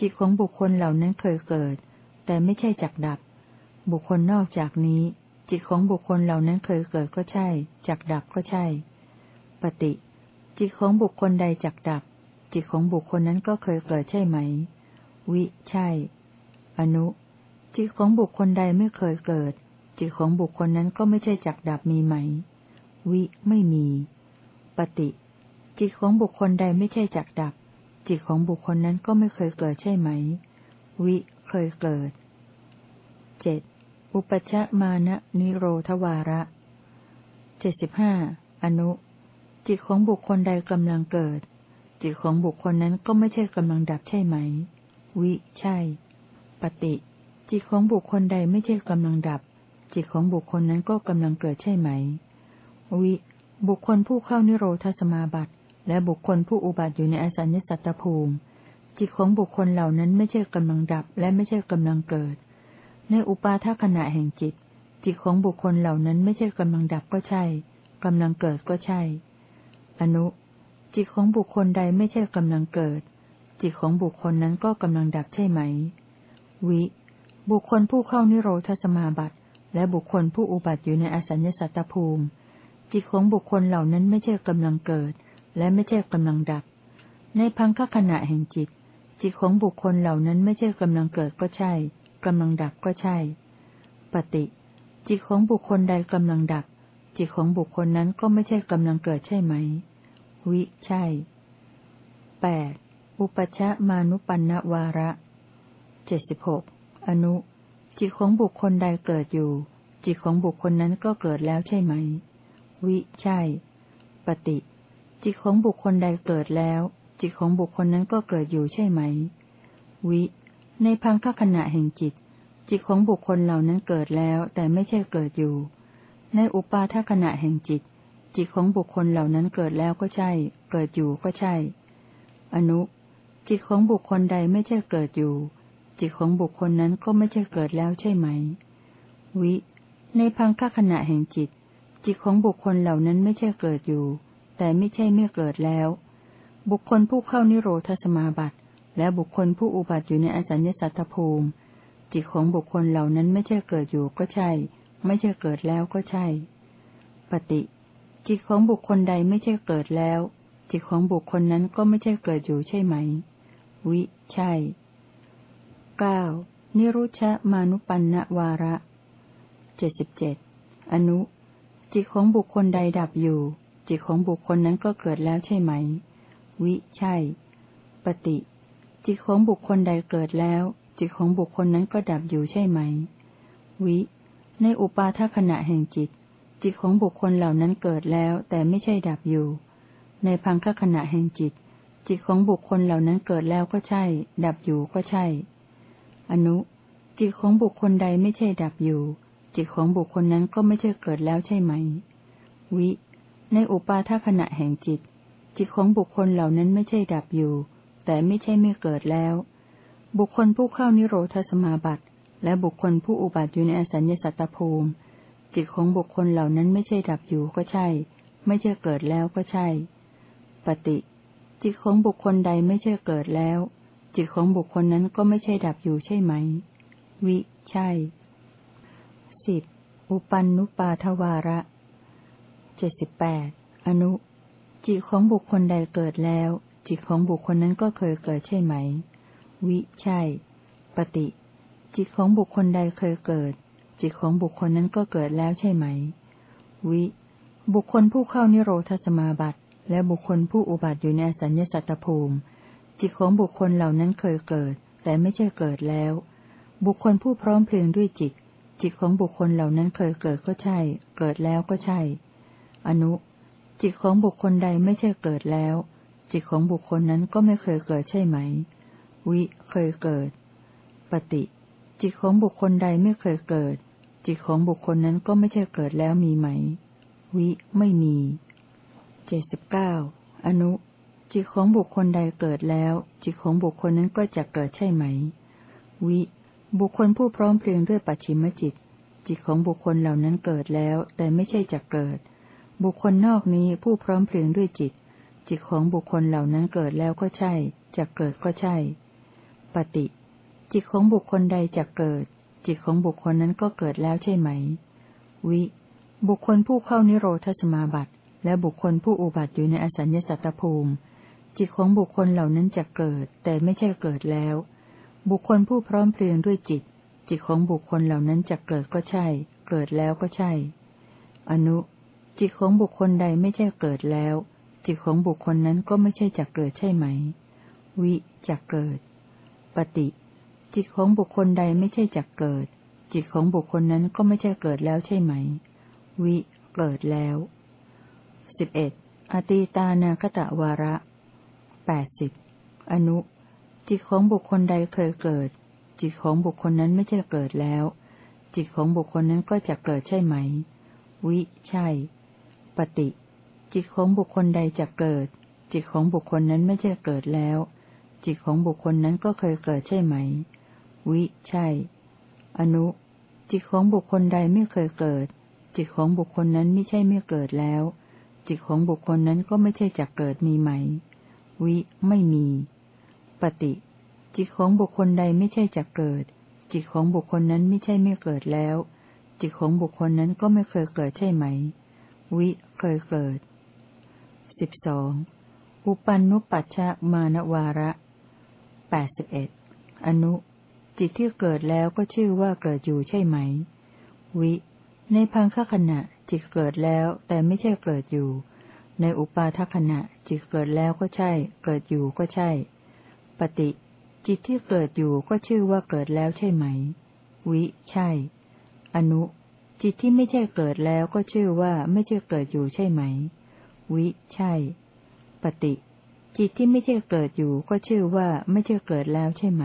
จิตของบุคคลเหล่านั้นเคยเกิด แต่ไม่ใช่จักดับ บุคคลนอกจากนี้ จิตของบุคคลเหล่านั้นเคยเกิดก็ใช่จักดับก็ใช่ ปฏิ จิตของบุคคลใดจักดับ จิตของบุคคลนั้นก็เคยเกิดใช่ไหม วิ ใช่ อนุ จิตของบุคคลใดไม่เคยเกิด จิตของบุคคลนั้นก็ไม่ใช่จักดับมีไหม วิ ไม่มี ปฏิ จิตของบุคคลใดไม่ใช่จักดับ จิตของบุคคลนั้นก็ไม่เคยเกิดใช่ไหม วิ เคยเกิดเจ็ด อุปชมานะนิโรธวาระเจ็ดสิบห้าอนุ จิตของบุคคลใดกำลังเกิด จิตของบุคคลนั้นก็ไม่ใช่กำลังดับใช่ไหม วิ ใช่ ปฏิ จิตของบุคคลใดไม่ใช่กำลังดับ จิตของบุคคลนั้นก็กำลังเกิดใช่ไหม วิ บุคคลผู้เข้านิโรธสมาบัติ และบุคคลผู้อุบัติอยู่ในอสัญญสัตตภูมิ จิตของบุคคลเหล่านั้นไม่ใช่กำลังดับและไม่ใช่กำลังเกิด ในอุปาทขณะแห่งจิต จิตของบุคคลเหล่านั้นไม่ใช่กำลังดับก็ใช่กำลังเกิดก็ใช่ อนุ จิตของบุคคลใดไม่ใช่กำลังเกิด จิตของบุคคลนั้นก็กำลังดับใช่ไหม วิ บุคคลผู้เข้านิโรธสมาบัติ และบุคคลผู้อุบัติอยู่ในอสัญญสัตตภูมิ จิตของบุคคลเหล่านั้นไม่ใช่กำลังเกิด และไม่ใช่กำลังดับ ในพังคขณะแห่งจิต จิตของบุคคลเหล่านั้นไม่ใช่กำลังเกิดก็ใช่ กำลังดับก็ใช่ ปฏิ จิตของบุคคลใดกำลังดับ จิตของบุคคลนั้นก็ไม่ใช่กำลังเกิดใช่ไหม วิใช่แปดอุปชะมานุปันนวาระเจ็ดสิบหกอนุ จิตของบุคคลใดเกิดอยู่ จิตของบุคคลนั้นก็เกิดแล้วใช่ไหม วิใช่ ปฏิ จิตของบุคคลใดเกิดแล้ว จิตของบุคคลนั้นก็เกิดอยู่ใช่ไหม วิ ในพังคขณะแห่งจิต จิตของบุคคลเหล่านั้นเกิดแล้ว แต่ไม่ใช่เกิดอยู่ ในอุปาทขณะแห่งจิต จิตของบุคคลเหล่านั้นเกิดแล้วก็ใช่ เกิดอยู่ก็ใช่ อนุ จิตของบุคคลใดไม่ใช่เกิดอยู่ จิตของบุคคลนั้นก็ไม่ใช่เกิดแล้วใช่ไหม วิ ในพังคขณะแห่งจิต จิตของบุคคลเหล่านั้นไม่ใช่เกิดอยู่ แต่ไม่ใช่ไม่เกิดแล้ว บุคคลผู้เข้านิโรธสมาบัติ และบุคคลผู้อุบัติอยู่ในอสัญญสัตตภูมิ จิตของบุคคลเหล่านั้นไม่ใช่เกิดอยู่ก็ใช่ ไม่ใช่เกิดแล้วก็ใช่ ปฏิ จิตของบุคคลใดไม่ใช่เกิดแล้ว จิตของบุคคลนั้นก็ไม่ใช่เกิดอยู่ใช่ไหม วิ ใช่เก้านิรุชะมานุปันนวาระเจ็ดสิบเจ็ดอนุ จิตของบุคคลใดดับอยู่ จิตของบุคคลนั้นก็เกิดแล้วใช่ไหม วิ ใช่ ปฏิ จิตของบุคคลใดเกิดแล้ว จิตของบุคคลนั้นก็ดับอยู่ใช่ไหม วิ ในอุปาทขณะแห่งจิต จิตของบุคคลเหล่านั้นเกิดแล้ว แต่ไม่ใช่ดับอยู่ ในพังคขณะแห่งจิต จิตของบุคคลเหล่านั้นเกิดแล้วก็ใช่ ดับอยู่ก็ใช่ อนุ จิตของบุคคลใดไม่ใช่ดับอยู่ จิตของบุคคลนั้นก็ไม่ใช่เกิดแล้วใช่ไหม วิ ในอุปาทขณะแห่งจิต จิตของบุคคลเหล่านั้นไม่ใช่ดับอยู่ แต่ไม่ใช่ไม่เกิดแล้ว บุคคลผู้เข้านิโรธสมาบัติ และบุคคลผู้อุบัติอยู่ในอสัญญสัตตภูมิ จิตของบุคคลเหล่านั้นไม่ใช่ดับอยู่ก็ใช่ ไม่ใช่เกิดแล้วก็ใช่ ปฏิ จิตของบุคคลใดไม่ใช่เกิดแล้ว จิตของบุคคลนั้นก็ไม่ใช่ดับอยู่ใช่ไหม วิ ใช่สิบอุปันนุปาทวาระเจ็ดสิบแปดอนุ จิตของบุคคลใดเกิดแล้ว จิตของบุคคลนั้นก็เคยเกิดใช่ไหม วิใช่ ปฏิ จิตของบุคคลใดเคยเกิด จิตของบุคคลนั้นก็เกิดแล้วใช่ไหม วิ บุคคลผู้เข้านิโรธสมาบัติ และบุคคลผู้อุบัติอยู่ในสัญญสัตตภูมิ จิตของบุคคลเหล่านั้นเคยเกิด แต่ไม่ใช่เกิดแล้ว บุคคลผู้พร้อมเพรียงด้วยจิต จิตของบุคคลเหล่านั้นเคยเกิดก็ใช่ เกิดแล้วก็ใช่ อนุ จิตของบุคคลใดไม่ใช่เกิดแล้ว จิตของบุคคลนั้นก็ไม่เคยเกิดใช่ไหม วิ เคยเกิด ปฏิ จิตของบุคคลใดไม่เคยเกิด จิตของบุคคลนั้นก็ไม่ใช่เกิดแล้วมีไหม วิ ไม่มี เจ็ดสิบเก้า อนุ จิตของบุคคลใดเกิดแล้ว จิตของบุคคลนั้นก็จะเกิดใช่ไหม วิ บุคคลผู้พร้อมเพรียงด้วยปัจฉิมจิต จิตของบุคคลเหล่านั้นเกิดแล้ว แต่ไม่ใช่จะเกิด บุคคลนอกนี้ผู้พร้อมเพรียงด้วยจิต จิตของบุคคลเหล่านั้นเกิดแล้วก็ใช่จะเกิดก็ใช่ ปฏิ จิตของบุคคลใดจะเกิด จิตของบุคคลนั้นก็เกิดแล้วใช่ไหม วิ บุคคลผู้เข้านิโรธสมาบัติ และบุคคลผู้อุบัติอยู่ในอสัญญสัตตภูมิ จิตของบุคคลเหล่านั้นจะเกิด แต่ไม่ใช่เกิดแล้ว บุคคลผู้พร้อมเพรียงด้วยจิต จิตของบุคคลเหล่านั้นจะเกิดก็ใช่ เกิดแล้วก็ใช่ อนุ จิตของบุคคลใดไม่ใช่เกิดแล้ว จิตของบุคคลนั้นก็ไม่ใช่จะเกิดใช่ไหม วิจะเกิด ปฏิ จิตของบุคคลใดไม่ใช่จะเกิด จิตของบุคคลนั้นก็ไม่ใช่เกิดแล้วใช่ไหม วิเกิดแล้วสิบเอ็ดอตีตานาคตะวาระแปดสิบอนุ จิตของบุคคลใดเคยเกิด จิตของบุคคลนั้นไม่ใช่เกิดแล้ว จิตของบุคคลนั้นก็จะเกิดใช่ไหม วิ ใช่ ปฏิ จิตของบุคคลใดจะเกิด จิตของบุคคลนั้นไม่ใช่เกิดแล้ว จิตของบุคคลนั้นก็เคยเกิดใช่ไหม วิ ใช่ อนุ จิตของบุคคลใดไม่เคยเกิด จิตของบุคคลนั้นไม่ใช่ไม่เกิดแล้ว จิตของบุคคลนั้นก็ไม่ใช่จะเกิดมีไหม วิ ไม่มี ปฏิ จิตของบุคคลใดไม่ใช่จะเกิด จิตของบุคคลนั้นไม่ใช่ไม่เกิดแล้ว จิตของบุคคลนั้นก็ไม่เคยเกิดใช่ไหม วิ เคยเกิด สิบสองอุปันนุปัชฌมานวาระแปดสิบเอ็ดอนุ จิตที่เกิดแล้วก็ชื่อว่าเกิดอยู่ใช่ไหม วิ ในพังคขณะ จิตเกิดแล้วแต่ไม่ใช่เกิดอยู่ ในอุปาทขณะ จิตเกิดแล้วก็ใช่ เกิดอยู่ก็ใช่ ปฏิ จิตที่เกิดอยู่ก็ชื่อว่าเกิดแล้วใช่ไหม วิ ใช่ อนุ จิตที่ไม่ใช่เกิดแล้วก็ชื่อว่าไม่ใช่เกิดอยู่ใช่ไหม วิ ใช่ ปฏิ จิตที่ไม่ใช่เกิดอยู่ก็ชื่อว่าไม่ใช่เกิดแล้วใช่ไหม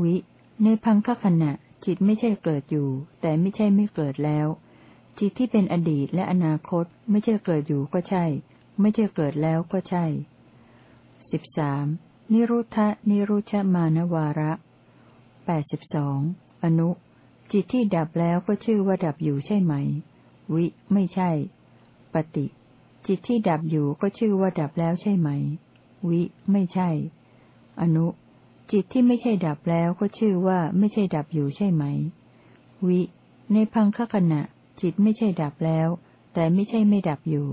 วิ ในพังคขณะ จิตไม่ใช่เกิดอยู่ แต่ไม่ใช่ไม่เกิดแล้ว จิตที่เป็นอดีตและอนาคต ไม่ใช่เกิดอยู่ก็ใช่ ไม่ใช่เกิดแล้วก็ใช่สิบสามนิรุทธะนิรุชมานวาระแปดสิบสองอนุ จิตที่ดับแล้วก็ชื่อว่าดับอยู่ใช่ไหม วิ ไม่ใช่ ปฏิ จิตที่ดับอยู่ก็ชื่อว่าดับแล้วใช่ไหม วิ ไม่ใช่ อนุ จิตที่ไม่ใช่ดับแล้วก็ชื่อว่าไม่ใช่ดับอยู่ใช่ไหม วิ ในพังคขณะ จิตไม่ใช่ดับแล้ว แต่ไม่ใช่ไม่ดับอยู่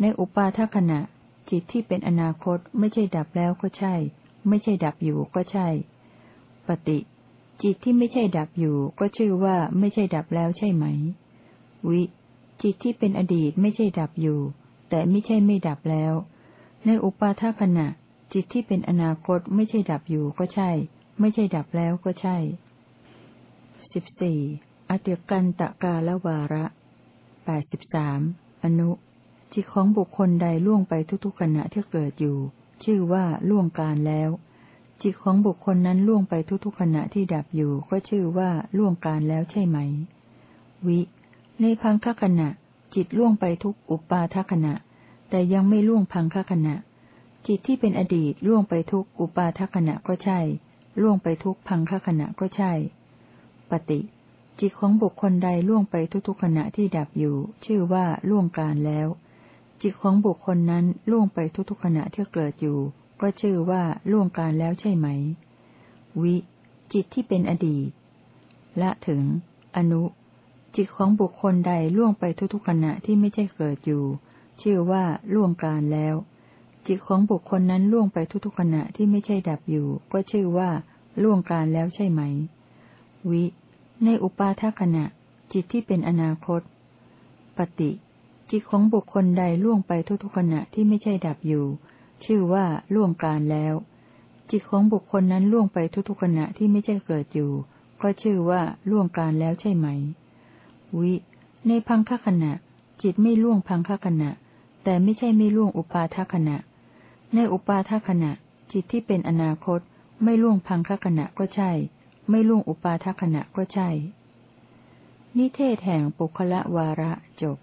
ในอุปาทขณะ จิตที่เป็นอนาคตไม่ใช่ดับแล้วก็ใช่ ไม่ใช่ดับอยู่ก็ใช่ ปฏิ จิตที่ไม่ใช่ดับอยู่ ก็ชื่อว่าไม่ใช่ดับแล้วใช่ไหม วิ จิตที่เป็นอดีตไม่ใช่ดับอยู่ แต่ไม่ใช่ไม่ดับแล้ว ในอุปาทขณะ จิตที่เป็นอนาคตไม่ใช่ดับอยู่ก็ใช่ ไม่ใช่ดับแล้วก็ใช่สิบสี่อติกันตะกาละวาระแปดสิบสามอนุจิตของบุคคลใดล่วงไปทุกๆขณะที่เกิดอยู่ ชื่อว่าล่วงการแล้ว จิตของบุคคลนั้นล่วงไปทุกๆขณะที่ดับอยู่ ก็ชื่อว่าล่วงการแล้วใช่ไหม วิ ในพังคขณะ จิตล่วงไปทุกอุปาทขณะ แต่ยังไม่ล่วงพังคขณะ จิตที่เป็นอดีตล่วงไปทุกอุปาทขณะก็ใช่ ล่วงไปทุกพังคขณะก็ใช่ ปฏิ จิตของบุคคลใดล่วงไปทุกๆขณะที่ดับอยู่ ชื่อว่าล่วงการแล้ว จิตของบุคคลนั้นล่วงไปทุกๆขณะที่เกิดอยู่ ก็ชื่อว่าล่วงการแล้วใช่ไหม วิ จิตที่เป็นอดีต ละถึง อนุ จิตของบุคคลใดล่วงไปทุกๆขณะที่ไม่ใช่เกิดอยู่ ชื่อว่าล่วงการแล้ว จิตของบุคคลนั้นล่วงไปทุกๆขณะที่ไม่ใช่ดับอยู่ ก็ชื่อว่าล่วงการแล้วใช่ไหม วิ ในอุปาทขณะ จิตที่เป็นอนาคต ปฏิ จิตของบุคคลใดล่วงไปทุกๆขณะที่ไม่ใช่ดับอยู่ ชื่อว่าล่วงการแล้ว จิตของบุคคลนั้นล่วงไปทุกๆขณะที่ไม่ใช่เกิดอยู่ ก็ชื่อว่าล่วงการแล้วใช่ไหม วิ ในพังคขณะ จิตไม่ล่วงพังคขณะ แต่ไม่ใช่ไม่ล่วงอุปาทขณะ ในอุปาทขณะ จิตที่เป็นอนาคต ไม่ล่วงพังคขณะก็ใช่ ไม่ล่วงอุปาทขณะก็ใช่ นิเทศแห่งปุคละวาระจบ